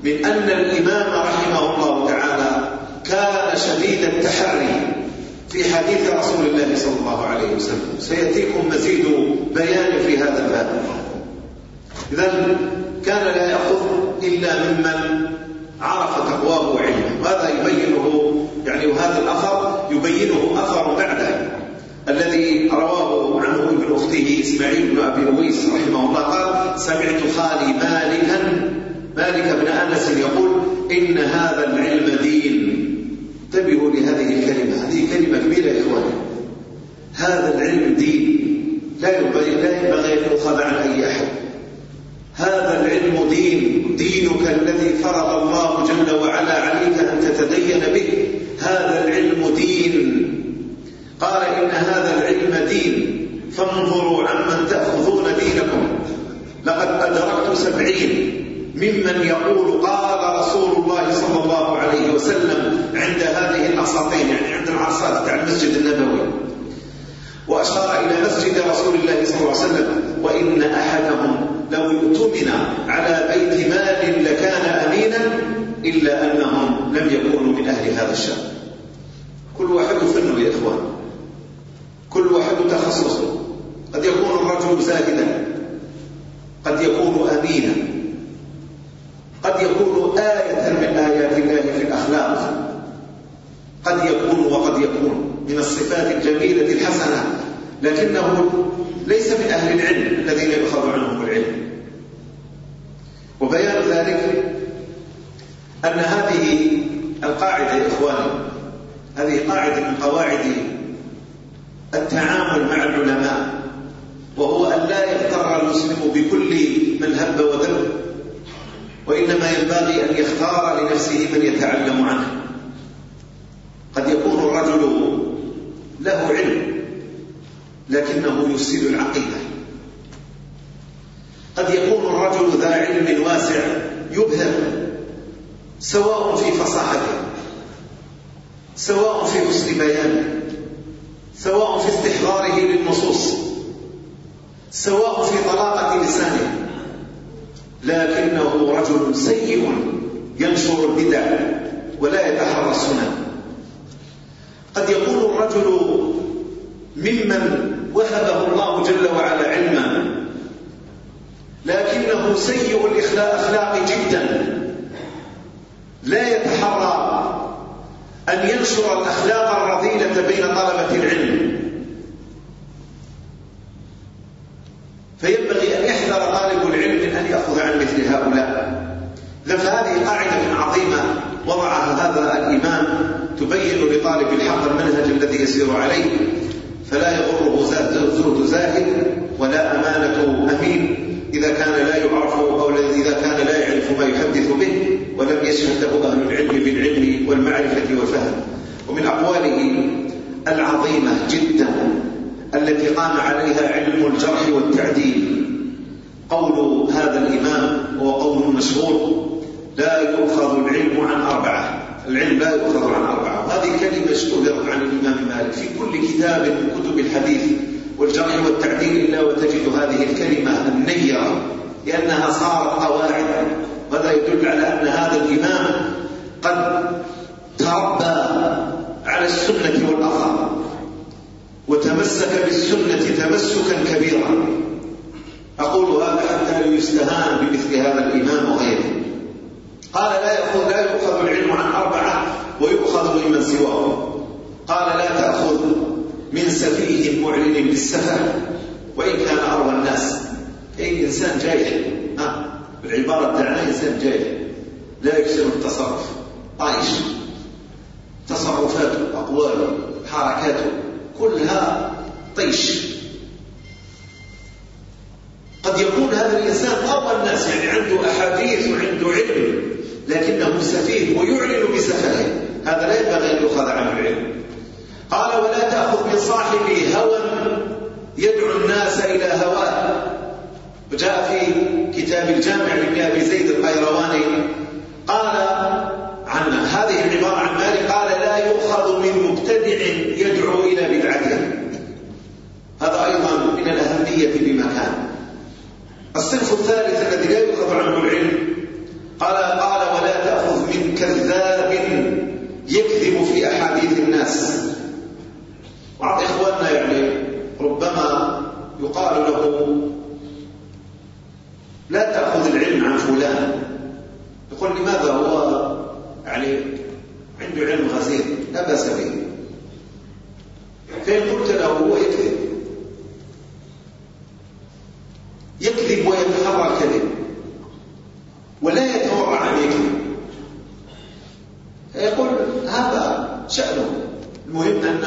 من أن الإمام رحمه الله تعالى كان شديد التحري في حديث رسول الله صلى الله عليه وسلم. سيأتيكم مزيد بيان في هذا الباب. إذا كان لا يأخذ إلا ممن عرف تقواه وعلمه. وهذا يبينه؟ يعني وهذا الأثر يبينه أثر بعده الذي رواه عنه ابن أخته إسماعيل بن أبي أويس رحمه الله. قال سمعت خالي مالكا مالك بن أنس يقول إن هذا العلم دين. انتبهوا لهذه الكلمة. هذه كلمة كبيرة يا إخواني. هذا العلم دين. لا ينبغي لا ينبغي أن يؤخذ عن أي أحد. هذا العلم دين. دينك الذي فرض الله جل وعلا عليك أن تتدين به. هذا العلم دين. قال إن هذا العلم دين. فانظروا عمن تأخذون دينكم. لقد أدركت سبعين ممن يقول قال رسول الله صلى الله عليه وسلم عند هذه الأساطين يعني عند العرصات تاع المسجد النبوي. وأشار إلى مسجد رسول الله صلى الله عليه وسلم وإن أحدهم لو يؤتمن على بيت مال لكان أمينا إلا أنهم لم يكونوا من أهل هذا الشأن. كل واحد فنه يا إخوان. كل واحد تخصصه. قد يكون الرجل زاهدا. قد يكون أمينا. قد يكون آية من آيات الله في الأخلاق. قد يكون وقد يكون. من الصفات الجميلة الحسنة لكنه ليس من أهل العلم الذين يؤخذ عنهم العلم. وبيان ذلك أن هذه القاعدة يا إخواني هذه قاعدة من قواعد التعامل مع العلماء وهو أن لا يغتر المسلم بكل من هب وذب وإنما ينبغي أن يختار لنفسه من يتعلم عنه. قد يكون الرجل له علم لكنه يفسد العقيدة. قد يكون الرجل ذا علم واسع يبهر سواء في فصاحته سواء في حسن بيانه سواء في استحضاره للنصوص سواء في طلاقة لسانه. لكنه رجل سيء ينشر البدع ولا يتحرى السنن. قد يكون الرجل ممن وهبه الله جل وعلا علما لكنه سيء الأخلاق جدا. لا يتحرى أن ينشر الأخلاق الرذيلة بين طلبة العلم. فينبغي أن يحذر طالب العلم من أن يأخذ عن مثل هؤلاء. فهذه قاعدة عظيمة وضعها هذا الإمام تبين لطالب الحق المنهج الذي يسير عليه فلا يغره زهد زاهد ولا أمانة أمين. إذا كان لا يعرف أو إذا كان لا يعرف ما يحدث به ولم يشهد له أهل العلم بالعلم والمعرفة والفهم. ومن أقواله العظيمة جدا التي قام عليها علم الجرح والتعديل. قول هذا الإمام هو قول مشهور لا يؤخذ العلم عن أربعة. العلم لا يؤخذ عن أربعة. وهذه كلمة اشتهرت عن الإمام مالك. في كل كتاب من كتب الحديث والجرح والتعديل إلا وتجد هذه الكلمة النيرة لأنها صارت قواعد وهذا يدل على أن هذا الإمام قد تربى على السنة والأثر وتمسك بالسنة تمسكا كبيرا. أقول هذا حتى يستهان بمثل هذا الإمام وغيره. قال لا يأخذ لا يؤخذ العلم عن أربعة ويؤخذ ممن سواه قال لا تأخذ من سفيه معلن بالسفه وإن كان أروى الناس. أي إنسان جاهل. ها؟ بالعبارة تاعنا إنسان جاهل. لا يكسر التصرف. طايش. تصرفاته أقواله حركاته كلها طيش. قد يكون هذا الإنسان أروى الناس يعني عنده أحاديث وعنده علم. لكنه سفيه ويعلن بسفهه. هذا لا ينبغي أن يؤخذ عنه العلم. قال ولا تأخذ من صاحبه هوى يدعو الناس إلى هواه. وجاء في كتاب الجامع لابن أبي زيد القيرواني قال عن هذه العبارة عن مالك قال لا يؤخذ من مبتدع يدعو إلى بدعته هذا أيضا من الأهمية بمكان. الصنف الثالث الذي لا يؤخذ عنه العلم قال قال ولا تأخذ من كذاب يكذب في أحاديث الناس. بعض إخواننا يعني ربما يقال له لا تأخذ العلم عن فلان. يقول لماذا هو يعني عنده علم غزير؟ لا بأس به. فإن قلت له هو يكذب. يكذب ويتحرى الكذب. ولا أن يكذب يقول هذا شأنه المهم أن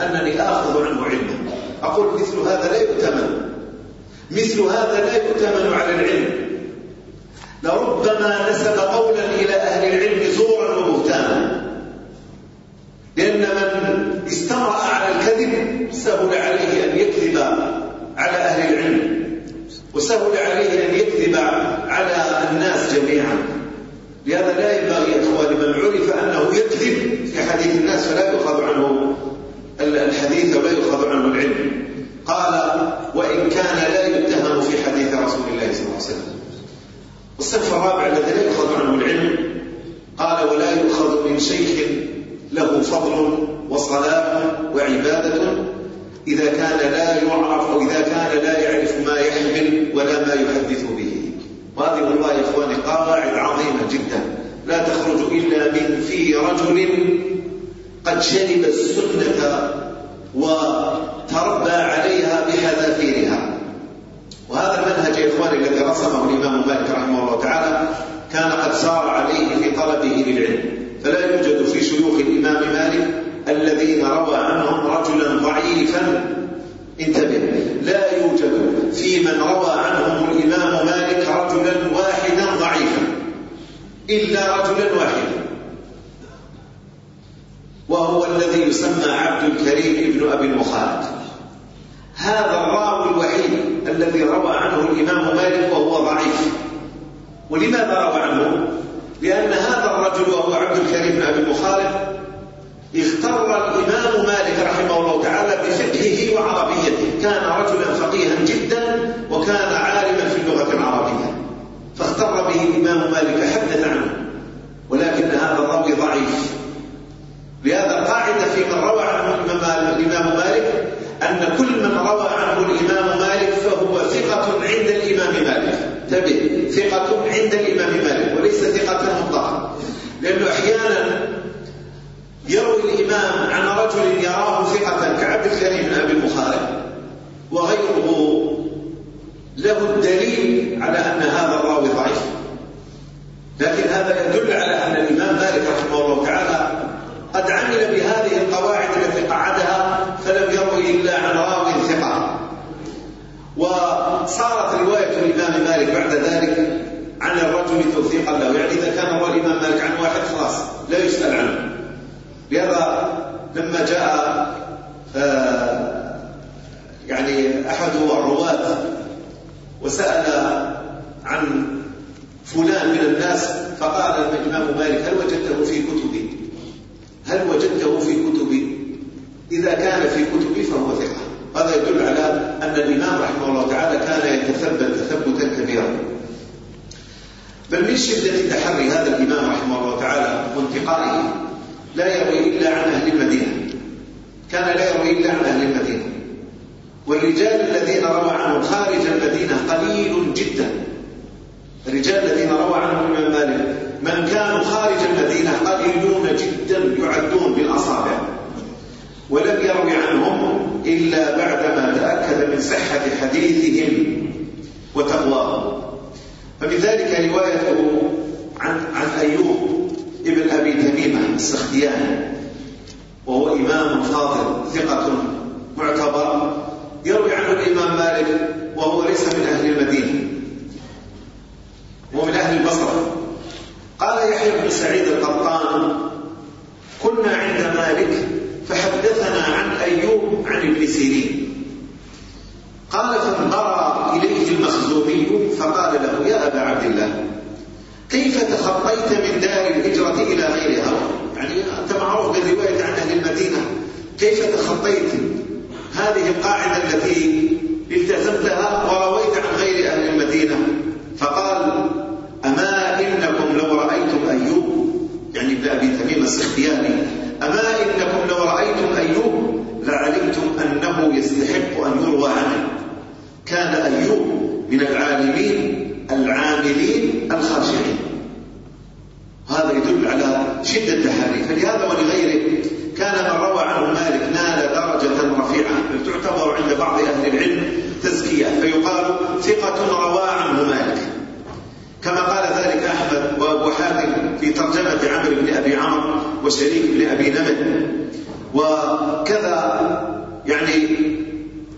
أنني آخذ عنه علما أقول مثل هذا لا يؤتمن. مثل هذا لا يؤتمن على العلم. لربما نسب قولا إلى أهل العلم زورا وبهتانا. لأن من استمرأ على الكذب سهل عليه أن يكذب على أهل العلم. وسهل عليه أن يكذب على الناس جميعا. لهذا لا ينبغي يا إخواني من عرف أنه يكذب في حديث الناس فلا يؤخذ عنه الحديث ولا يؤخذ عنه العلم. قال وإن كان لا يتهم في حديث رسول الله صلى الله عليه وسلم. الصنف الرابع الذي لا يؤخذ عنه العلم قال ولا يؤخذ من شيخ له فضل وصلاة إذا كان لا يعرف أو إذا كان لا يعرف ما يحمل ولا ما يحدث به. وهذه والله يا إخواني قواعد عظيمة جدا. لا تخرج إلا من في رجل قد شرب السنة وتربى عليها بحذافيرها. وهذا المنهج يا إخواني الذي رسمه الإمام مالك رحمه الله تعالى كان قد سار عليه في طلبه للعلم. فلا يوجد في شيوخ الإمام مالك الذين روى عنهم رجلا ضعيفا. انتبه. لا يوجد في من روى عنهم الإمام مالك رجلا واحدا ضعيفا. إلا رجلا واحدا. وهو الذي يسمى عبد الكريم ابن أبي المخالد هذا الراوي الوحيد الذي روى عنه الإمام مالك وهو ضعيف. ولماذا روى عنه؟ لأن هذا الرجل وهو عبد الكريم بن أبي المخالد اغتر الإمام مالك رحمه الله تعالى بفقهه وعربيته كان رجلا فقيها جدا وكان عالما في اللغة العربية. فاغتر به الإمام مالك حدث عنه. ولكن هذا الراوي ضعيف. لهذا القاعدة في من روى عنه الإمام مالك أن كل من روى عنه الإمام مالك فهو ثقة عند الإمام مالك. انتبه ثقة عند الإمام مالك وليس ثقة مطلقة. لأنه أحيانا يروي الإمام عن رجل يراه ثقة كعبد الكريم بن أبي المخارج وغيره له الدليل على أن هذا الراوي ضعيف. لكن هذا يدل على أن الإمام مالك رحمه الله تعالى قد عمل بهذه القواعد التي قعدها فلم يروي إلا عن راو ثقة. وصارت رواية الإمام مالك بعد ذلك عن الرجل توثيقا له. يعني إذا كان هو الإمام مالك عن واحد خلاص لا يسأل عنه. لأن لما جاء آه، يعني أحد الرواة وسأل عن فلان من الناس فقال الإمام مالك هل وجدته في كتبي؟ هل وجدته في كتبي؟ إذا كان في كتبي فهو ثقة. هذا يدل على أن الإمام رحمه الله تعالى كان يتثبت تثبتا كبيرا. بل من شدة تحري هذا الإمام رحمه الله تعالى وانتقائه لا يروي إلا عن أهل المدينة. كان لا يروي إلا عن أهل المدينة. والرجال الذين روى عنهم خارج المدينة قليل جدا. الرجال الذين روى عنهم الإمام مالك. من كانوا خارج المدينة قليلون جدا يعدون بالأصابع. ولم يروي عنهم إلا بعدما تأكد من صحة حديثهم وتقواهم. فمن ذلك روايته عن, عن أيوب. ابن أبي تميمة السختياني وهو إمام فاضل ثقة معتبر يروي عنه الإمام مالك وهو ليس من أهل المدينة ومن أهل البصرة. قال يحيى بن سعيد القطان كنا عند مالك فحدثنا عن أيوب عن ابن سيرين. قال فانبرى إليه المخزومي فقال له يا أبا عبد الله كيف تخطيت من دار الهجرة إلى غيرها؟ يعني أنت معروف بالرواية عن أهل المدينة. كيف تخطيت هذه القاعدة التي التزمتها ورويت عن غير أهل المدينة؟ فقال أما إنكم لو رأيتم أيوب يعني ابن أبي تميم السختياني أما إنكم لو رأيتم أيوب لعلمتم أنه يستحق أن يروى عنه. كان أيوب من العالمين العاملين الخاشعين. هذا يدل على شدة تحري. فلهذا ولغيره كان من روى عنه مالك نال درجة رفيعة تعتبر عند بعض أهل العلم تزكية. فيقال ثقة روى عنه مالك. كما قال ذلك أحمد وأبو حاتم في ترجمة عمرو بن أبي عمرو وشريك بن أبي نمد وكذا يعني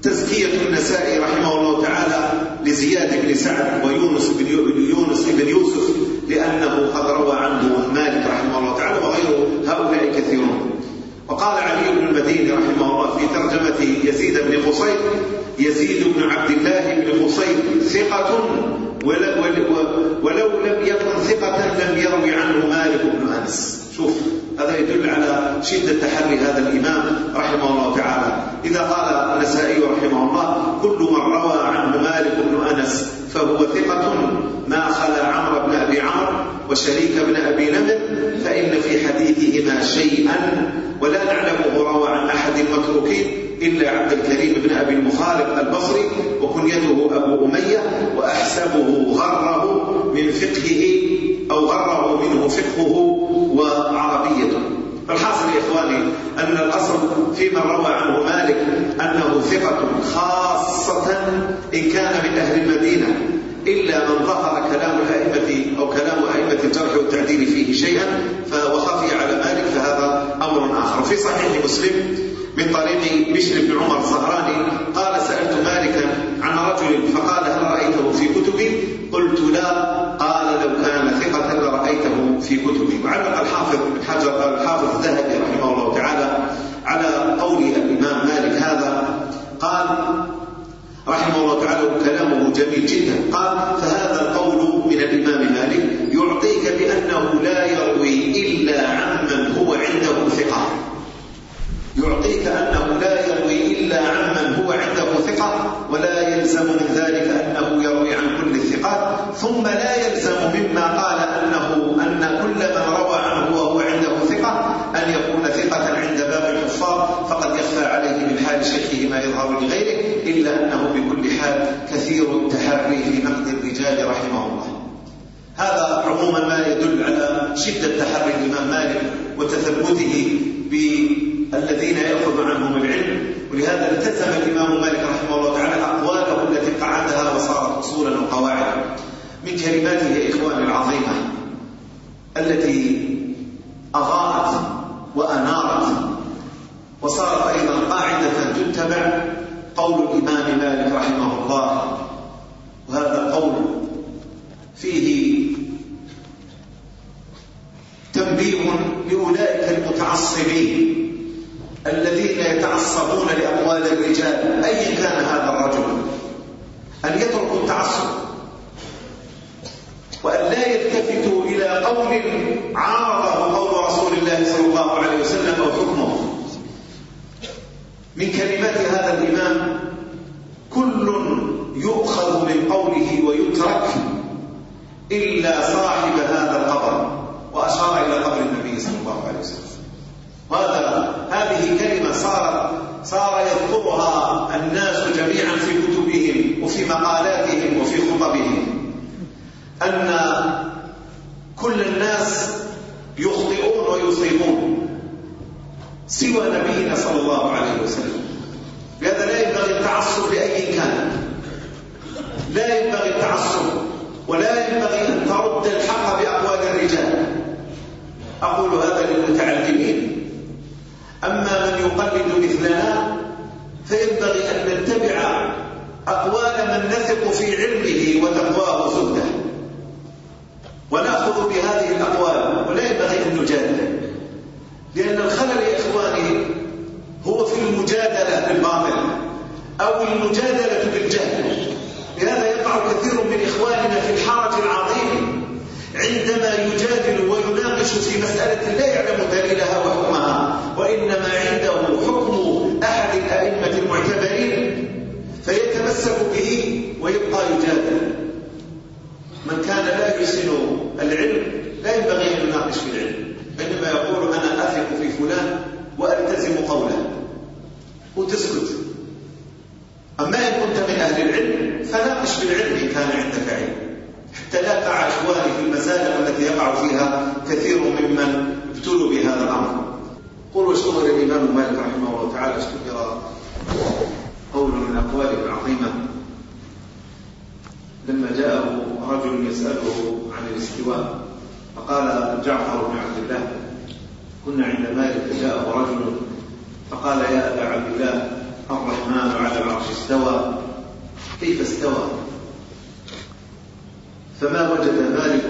تزكية النسائي رحمه الله تعالى لزياد بن سعد ويونس بن يونس بن يوسف لأنه قد روى عنه مالك رحمه الله تعالى وغير هؤلاء كثيرون. وقال علي بن المديني رحمه الله في ترجمة يزيد بن خصيب يزيد بن عبد الله بن خصيب ثقة ولو لم يكن ثقة لم يروي عنه مالك بن أنس. شوف هذا يدل على شدة تحري هذا رجل يسأله عن الاستواء فقال جعفر بن عبد الله كنا عند مالك فجاءه رجل فقال يا أبا عبد الله الرحمن على العرش استوى كيف استوى؟ فما وجد مالك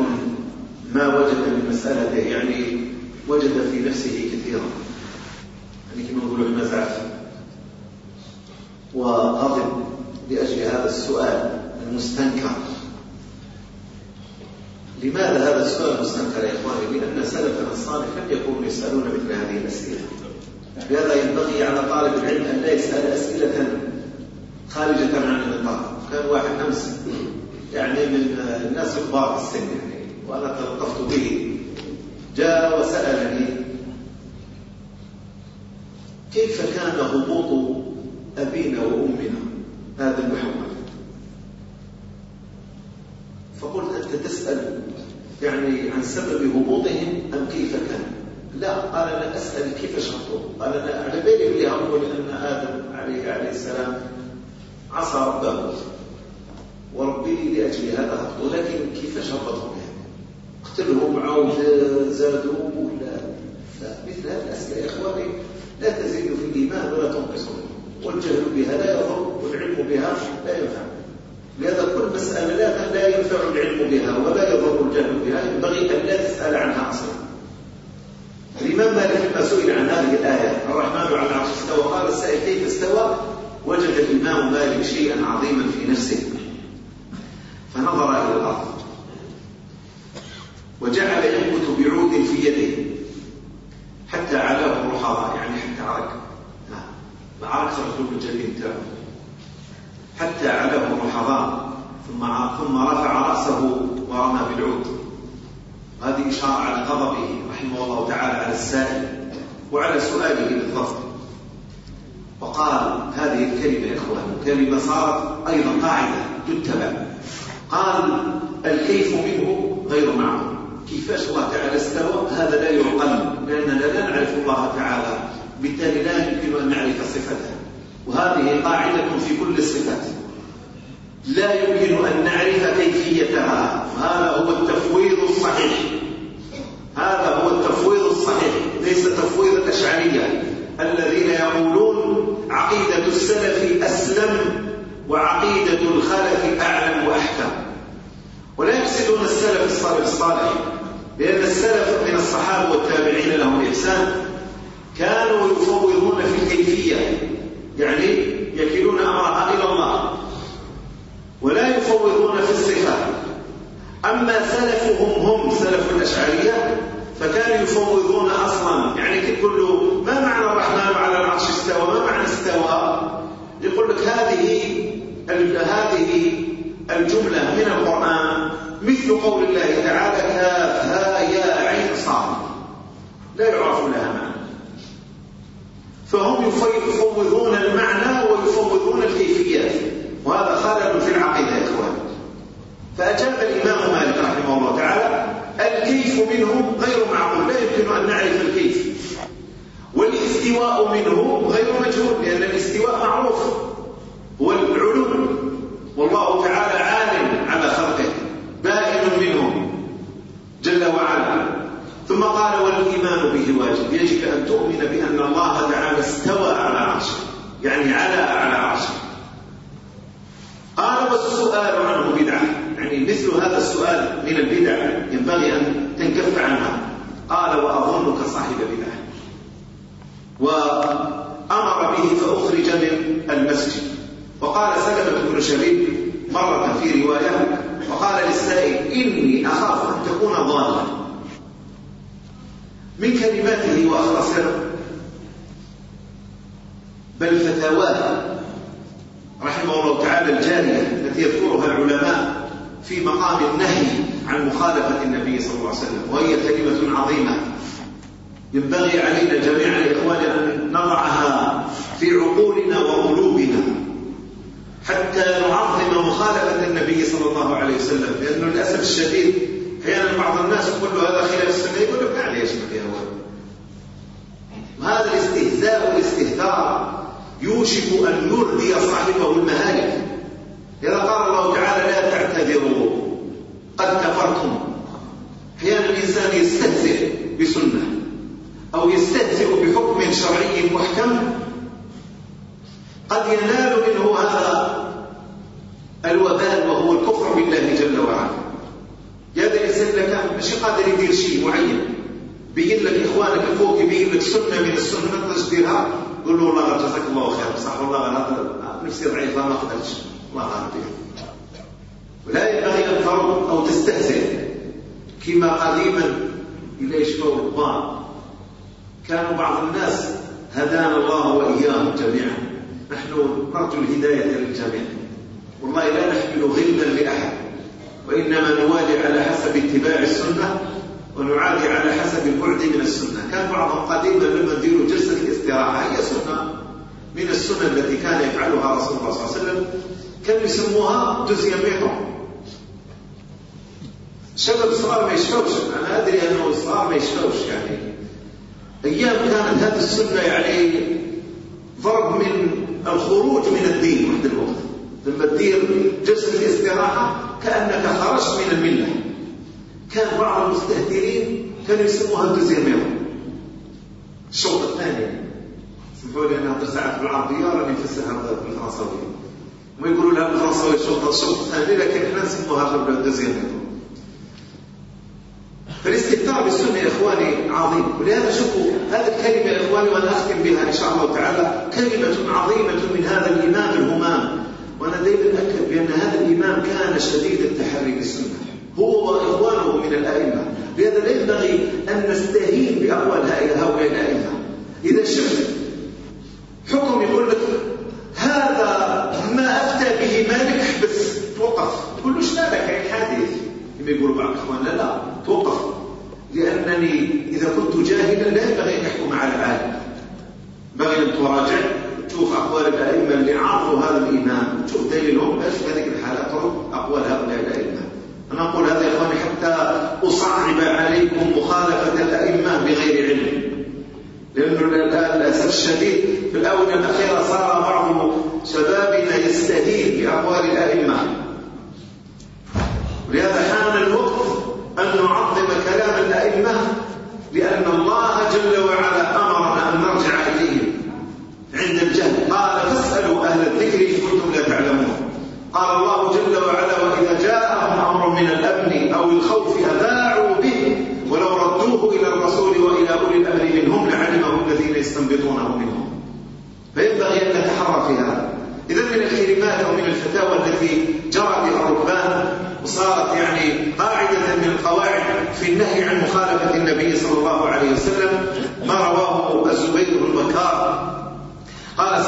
ما وجد من مسألته يعني وجد في نفسه كثيرا. يعني كما نقول نزعف وغضب لأجل هذا السؤال المستنكر. لماذا هذا السؤال مستنكر يا إخواني؟ لأن سلفنا الصالح لم يكونوا يسألون مثل هذه الأسئلة. لهذا ينبغي على طالب العلم أن لا يسأل أسئلة خارجة عن النطاق. كان واحد أمس يعني من الناس كبار في السن يعني وأنا تلطفت به. جاء وسألني كيف كان هبوط أبينا وأمنا هذا محمد فقلت أنت تسأل يعني عن سبب هبوطهم أم كيف كان؟ لا قال أنا أسأل كيف شرطه. قال أنا على بالي اللي أقول أن آدم عليه عليه السلام عصى ربه. وربي لأجل هذا هبطوا لكن كيف شرطهم يعني اقتلهم عود زادوا لا فمثل هذه الأسئلة يا إخواني. لا تزيد في الإيمان ولا تنقص منه والجهل بها لا يضر والعلم بها لا ينفع. لهذا كل مسألة لا لا ينفع العلم بها ولا يضر الجهل بها ينبغي أن لا تسأل عنها أصلا. الإمام مالك لما سئل عن هذه الآية الرحمن على العرش استوى قال السائل كيف استوى؟ وجد الإمام مالك شيئا عظيما في نفسه. فنظر إلى الأرض. وجعل ينبت بعود في يده. حتى علاه الرحضاء يعني حتى عرق. عرق رسول الجبين تاعه حتى علاه الرحضاء ثم ثم رفع رأسه ورمى بالعود. هذه إشارة على غضبه رحمه الله تعالى على السائل وعلى سؤاله بالضبط. وقال هذه الكلمة يا إخوان كلمة صارت أيضا قاعدة تتبع. قال الكيف منه غير معقول. كيفاش الله تعالى استوى؟ هذا لا يعقل لأننا لا نعرف الله تعالى. بالتالي لا يمكن أن نعرف صفته. وهذه قاعدة في كل الصفات. لا يمكن أن نعرف كيفيتها. هذا هو التفويض الصحيح. هذا هو التفويض الصحيح. ليس تفويض الأشعرية الذين يقولون عقيدة السلف أسلم وعقيدة الخلف أعلم وأحكم. ولا يقصدون السلف الصالح الصالح لأن السلف من الصحابة والتابعين لهم إحسان. كانوا يفوضون في الكيفية. يعني يكلون أمرها إلى الله ولا يفوضون في الصفات أما سلفهم هم سلف الأشعرية فكانوا يفوضون أصلا. يعني له ما معنى الرحمن على العرش استوى؟ ما معنى استوى؟ يقول لك هذه هذه الجملة من القرآن مثل قول الله تعالى كافها يا عين صاد. لا يعرف لها معنى. فهم يفوضون المعنى ويفوضون الكيفيات. وهذا خلل في العقيدة يا إخوان. فأجاب الإمام مالك رحمه الله تعالى الكيف منه غير معقول. لا يمكن أن نعرف الكيف. والاستواء منه غير مجهول لأن الاستواء معروف. هو العلو. والله تعالى عالم على خلقه. بائن منه جل وعلا. ثم قال والإيمان به واجب. يجب أن تؤمن بأن الله تعالى استوى على عرشه. يعني على على عرشه. قال والسؤال عنه بدعة. يعني مثل هذا السؤال من البدع ينبغي أن تنكف عنها. قال وأظنك صاحب بدعة. وأمر به فأخرج من المسجد. وقال سلمة بن شبيب مرة في رواية. وقال للسائل إني أخاف أن تكون ضالا من كلماته وأخلاصه بل فتاواه رحمه الله تعالى الجارية التي يذكرها العلماء في مقام النهي عن مخالفة النبي صلى الله عليه وسلم وهي كلمة عظيمة. ينبغي علينا جميعا يا إخواني أن نضعها في عقولنا وقلوبنا حتى نعظم مخالفة النبي صلى الله عليه وسلم لأنه للأسف الشديد أحيانا بعض الناس يقول له هذا خلاف السنة يقول له معليش ما فيها وهذا الاستهزاء والاستهتار يوشك أن يرضي صاحبه المهالك. إذا قال الله تعالى لا تعتذروا قد كفرتم. أحيانا الإنسان يستهزئ بسنة أو يستهزئ بحكم شرعي محكم. قد ينال منه هذا الوبال وهو الكفر بالله جل وعلا. هذا الإنسان لك مش قادر يدير شيء معين. بيجي لك إخوانك الفوق بيجي لك سنة من السنة تجديرها قول له والله جزاك الله خير. صح والله هذا نفسي ضعيفة ما قدرتش الله غالب ولا ينبغي أن ترد أو تستهزئ. كما قديما إلى يشفوا الضال كانوا بعض الناس هدانا الله وإياهم جميعا. نحن نرجو الهداية للجميع. والله لا نحمل غلا لأحد. وإنما نوالي على حسب اتباع السنة ونعادي على حسب البعد من السنة. كان بعضهم قديما لما نديروا جلسة الاستراحة هي سنة من السنن التي كان يفعلها رسول الله صلى الله عليه وسلم. كانوا يسموها deuxième mi-temps الشباب الصغار ما يشفوش أنا أدري أنه الصغار ما يشفوش يعني. أيام كانت هذه السنة يعني ضرب من الخروج من الدين وحد الوقت لما تدير جلسة الاستراحة كأنك خرجت من الملة. كان بعض المستهترين كانوا يسموها deuxième mi-temps الشوط الثاني سمحوا لي أنا ساعات بالعربية راني نفسرها بالفرنساويه ما يقولوا لها بالفرنساويه الشوط الشوط الثاني لكن إحنا نسموها دوزياميتو فالاستهتار بالسنة يا إخواني عظيم. ولهذا شوفوا هذه الكلمة يا إخواني وأنا أختم بها إن شاء الله تعالى كلمة عظيمة من هذا الإمام الهمام. وأنا دائما أكد بأن هذا الإمام كان شديد التحري بالسنة. هو وإخوانه من الأئمة. لهذا لا ينبغي أن نستهين بأقوال هؤلاء الأئمة. إذا شفت حكم يقول لك هذا ما أفتى به مالك. بس توقف. تقول له إيش مالك؟ حادث. كما يقولوا بعض الإخوان لا لا توقف. لأنني إذا كنت جاهلا لا ينبغي أن أحكم على العالم. بغي أن تراجع تشوف أقوال الأئمة اللي عرفوا هذا الإمام. تشوف دليلهم بس في هذه الحالة ترد أقوال هؤلاء الأئمة أنا أقول هذا يا إخواني حتى أصعب عليكم مخالفة الأئمة بغير علم لأنه للأسف الشديد في الآونة الأخيرة صار بعض شبابنا يستهين بأقوال الأئمة ولهذا حان الوقت أن نعظم كلام الأئمة لأن الله جل وعلا أمرنا أن نرجع إليهم عند الجهل قال فاسألوا أهل الذكر إن كنتم لا تعلمون قال الله جل وعلا وإذا جاءهم أمر من الأمن أو الخوف أذاعوا به ولو ردوه إلى الرسول وإلى أولي الأمر منهم لعلمه الذين يستنبطونه منهم فينبغي أن نتحرى في هذا إذا من الكلمات أو من الفتاوى التي جرى بها الركبان وصارت يعني قاعدة من القواعد في النهي عن مخالفة النبي صلى الله عليه وسلم ما رواه الزبير بن بكار قال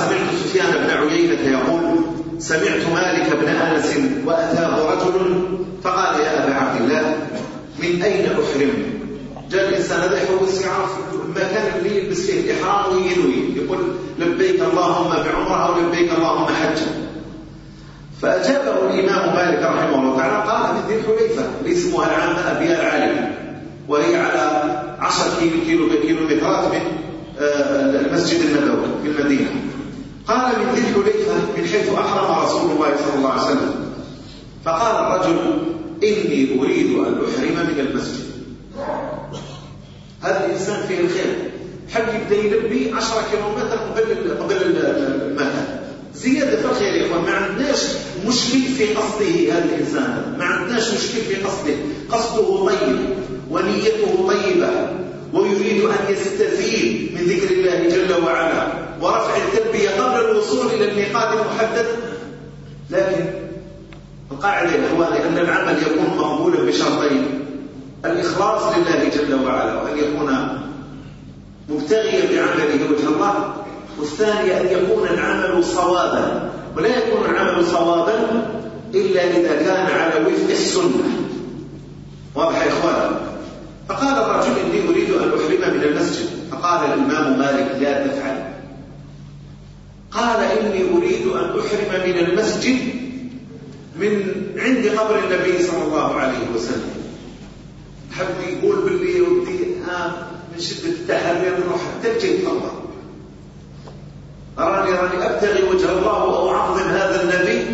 سمعت مالك بن أنس وأتاه رجل فقال يا أبا عبد الله من أين أحرم؟ جاء الإنسان هذا يحوس المكان اللي يلبس فيه الإحرام وينوي يقول لبيك اللهم بعمرة أو لبيك اللهم حجة. فأجابه الإمام مالك رحمه الله تعالى قال من ذي اللي اسمها العامة أبيار علي وهي على عشر كيلو كيلو كيلومترات من آه، المسجد النبوي في المدينة. قال من ذي الحليفة من حيث أحرم رسول الله صلى الله عليه وسلم. فقال الرجل إني أريد أن أحرم من المسجد. هذا الإنسان فيه الخير. حب يبدأ يلبي 10 كيلومتر قبل قبل المكان زيادة في الخير يا إخوان ما عندناش مشكل في قصده هذا الإنسان. ما عندناش مشكل في قصده. قصده طيب ونيته طيبة ويريد أن يستفيد من ذكر الله جل وعلا. ورفع الوصول إلى الميقات المحدد لكن القاعدة إخواني أن العمل يكون مقبولا بشرطين. الإخلاص لله جل وعلا وأن يكون مبتغيا بعمله وجه الله. والثاني أن يكون العمل صوابا. ولا يكون العمل صوابا إلا إذا كان على وفق السنة. واضح يا إخوان؟ فقال الرجل إني أريد أن أحرم من المسجد. فقال الإمام مالك لا تفعل. قال إني أريد أن أحرم من المسجد من عند قبر النبي صلى الله عليه وسلم. حد يقول باللي ودي من شدة التحري نروح حتى الجيت الله أراني راني أبتغي وجه الله وأعظم هذا النبي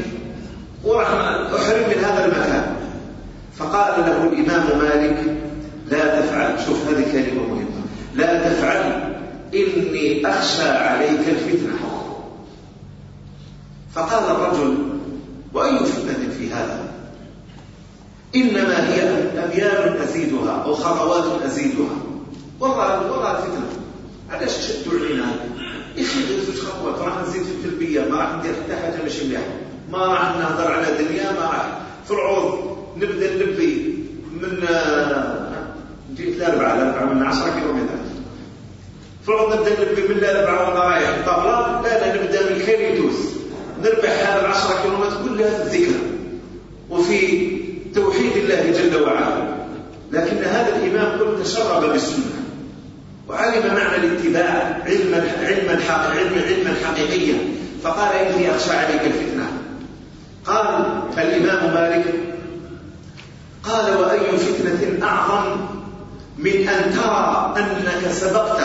وراح أحرم من هذا المكان. فقال له الإمام مالك لا تفعل. شوف هذه كلمة مهمة. لا تفعل. إني أخشى عليك الفتنة. فقال الرجل وأي فتنة في هذا؟ إنما هي أبيان أزيدها أو خطوات أزيدها. والله والله الفتنة. علاش تشدوا يا أخي غير زوج خطوات راح نزيد في التلبية ما راح ندير حتى حاجة ماشي مليحه ما راح نهضر على دنيا ما راح. في العروض نبدأ نلبي من جيت الاربعه الاربعه من 10 كيلومتر. في العروض نبدأ نلبي من الاربعه وأنا رايح الطابله لا لا نبدأ من كيريتوس نربح هذا ال 10 كيلومتر كلها الذكر وفي توحيد الله جل وعلا. لكن هذا الإمام قل تشرب بالسنة. وعلم معنى الاتباع علما علما علما علما حقيقيا. فقال إني أخشى عليك الفتنة. قال الإمام مالك قال وأي فتنة أعظم من أن ترى أنك سبقت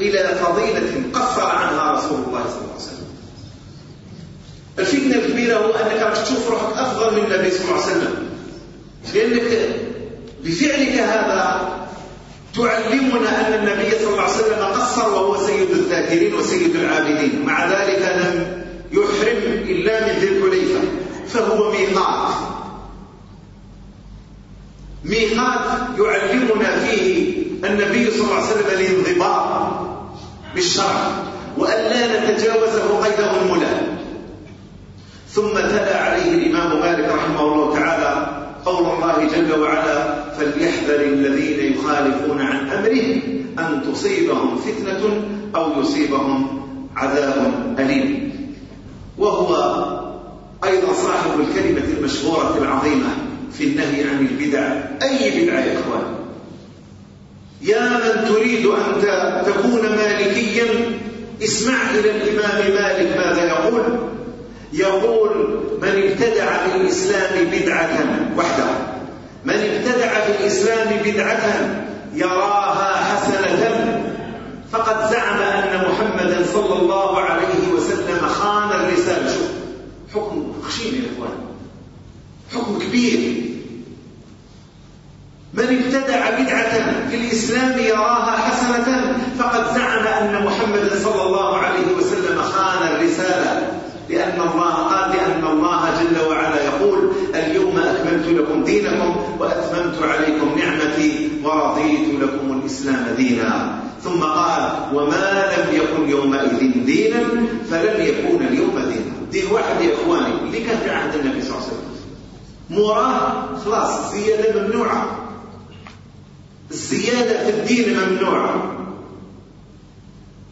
إلى فضيلة قصر عنها رسول الله صلى الله عليه وسلم؟ الفتنة الكبيرة هو أنك راح تشوف روحك أفضل من النبي صلى الله عليه وسلم. لأنك بفعلك هذا تعلمنا أن النبي صلى الله عليه وسلم قصر وهو سيد الذاكرين وسيد العابدين. مع ذلك لم يحرم إلا من ذي الحليفة فهو ميقات. ميقات يعلمنا فيه النبي صلى الله عليه وسلم الانضباط بالشرع وأن لا نتجاوزه قيده الملام ثم تلا عليه الإمام مالك رحمه الله تعالى قول الله جل وعلا فليحذر الذين يخالفون عن أمره أن تصيبهم فتنة أو يصيبهم عذاب أليم. وهو أيضا صاحب الكلمة المشهورة العظيمة في النهي عن البدع. أي بدعة يا إخوان؟ يا من تريد أن تكون مالكيا اسمع إلى الإمام مالك ماذا يقول. يقول من ابتدع في الإسلام بدعة وحده. من ابتدع في الإسلام بدعة يراها حسنة. فقد زعم أن محمدا صلى الله عليه وسلم خان الرسالة. شوف حكم خشين يا إخوان. حكم كبير. من ابتدع بدعة في الإسلام يراها حسنة. فقد زعم أن محمدا صلى الله عليه وسلم خان الرسالة. لأن الله قال لأن الله جل وعلا يقول اليوم أكملت لكم دينكم وأتممت عليكم نعمتي ورضيت لكم الإسلام دينا. ثم قال وما لم يكن يومئذ دينا فلن يكون اليوم دينا. دين واحد يا إخواني اللي كان في عهد النبي صلى الله عليه وسلم. مراه خلاص الزيادة ممنوعة. الزيادة في الدين ممنوعة.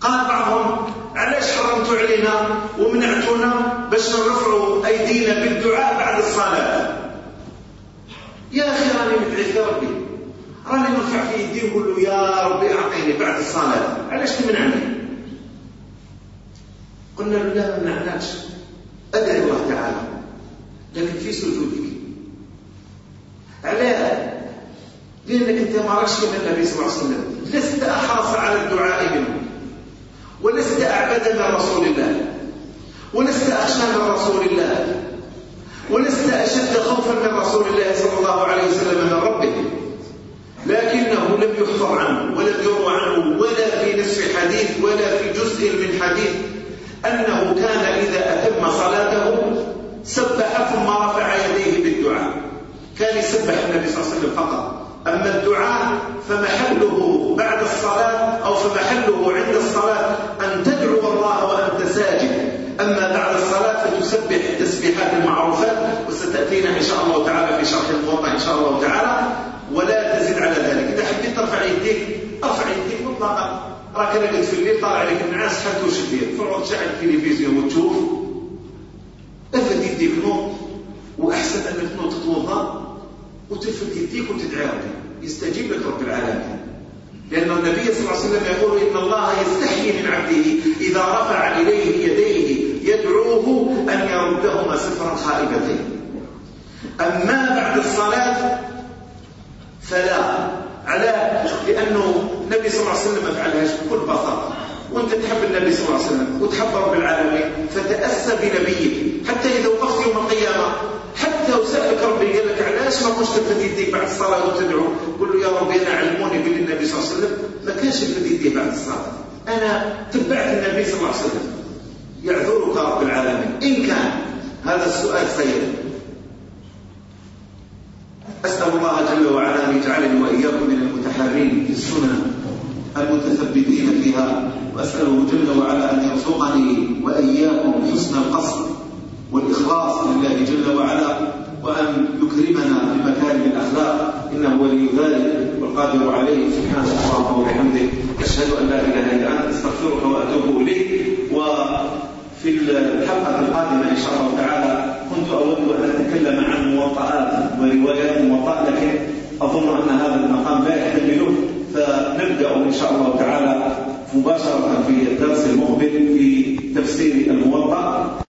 قال بعضهم علاش حرمتوا علينا ومنعتونا باش نرفعوا أيدينا بالدعاء بعد الصلاة؟ يا أخي راني مدعي في ربي. راني نرفع في يدي ونقول له يا ربي أعطيني بعد الصلاة. علاش تمنعني؟ قلنا له لا ما منعناكش أدعي الله تعالى لكن في سجودك. علاه لأنك أنت ما رأكش كما النبي صلى الله عليه وسلم لست أحرص على الدعاء منه. ولست أعبد من رسول الله. ولست أخشى من رسول الله. ولست أشد خوفا من رسول الله صلى الله عليه وسلم من ربه. لكنه لم يحفظ عنه ولم يروى عنه ولا في نصف حديث ولا في جزء من حديث أنه كان إذا أتم صلاته سبح ثم رفع يديه بالدعاء. كان يسبح النبي صلى الله عليه وسلم فقط. أما الدعاء فمحله بعد الصلاة أو فمحله عند الصلاة أن تدعو الله وأنت ساجد. أما بعد الصلاة فتسبح التسبيحات المعروفات وستأتينا إن شاء الله تعالى في شرح الموضع إن شاء الله تعالى. ولا تزد على ذلك. إذا حبيت ترفع يديك ارفع يديك مطلقا. راك راقد في الليل طالع عليك النعاس حتى وش دير فرعوا تشعل التلفزيون وتشوف. افد يديك نوض وأحسن أنك تنوض تتوضأ. وتفد يديك وتدعي يستجيب لك رب العالمين. لأن النبي صلى الله عليه وسلم يقول إن الله يستحيي من عبده إذا رفع إليه يديه يدعوه أن يردهما صفرا خائبتين. أما بعد الصلاة فلا. على لأنه النبي صلى الله عليه وسلم ما فعلهاش بكل بساطة. وأنت تحب النبي صلى الله عليه وسلم وتحب رب العالمين فتأسى بنبيك. حتى إذا القيامة وسألك ربي قال لك علاش ما كنتش تفد يديك بعد الصلاة وتدعو. قل له يا ربي أنا علموني باللي النبي صلى الله عليه وسلم ما كانش يفد يديه بعد الصلاة. أنا تبعت النبي صلى الله عليه وسلم. يعذرك رب العالمين. إن كان. هذا السؤال سيد أسأل الله جل وعلا أن يجعلني وإياكم من المتحرين في السنن المتثبتين فيها. وأسأله جل وعلا أن يرزقني وإياكم حسن القصد والإخلاص لله جل وعلا. وأن يكرمنا بمكارم الأخلاق. إنه ولي ذلك والقادر عليه. سبحانه اللهم وبحمده أشهد أن لا إله إلا أنت. أستغفرك وأتوب إليك. وفي الحلقة القادمة إن شاء الله تعالى كنت أود أن أتكلم عن موطئات وروايات موطأ لكن أظن أن هذا المقام لا يحتمله. فنبدأ إن شاء الله تعالى مباشرة في الدرس المقبل في تفسير الموطأ.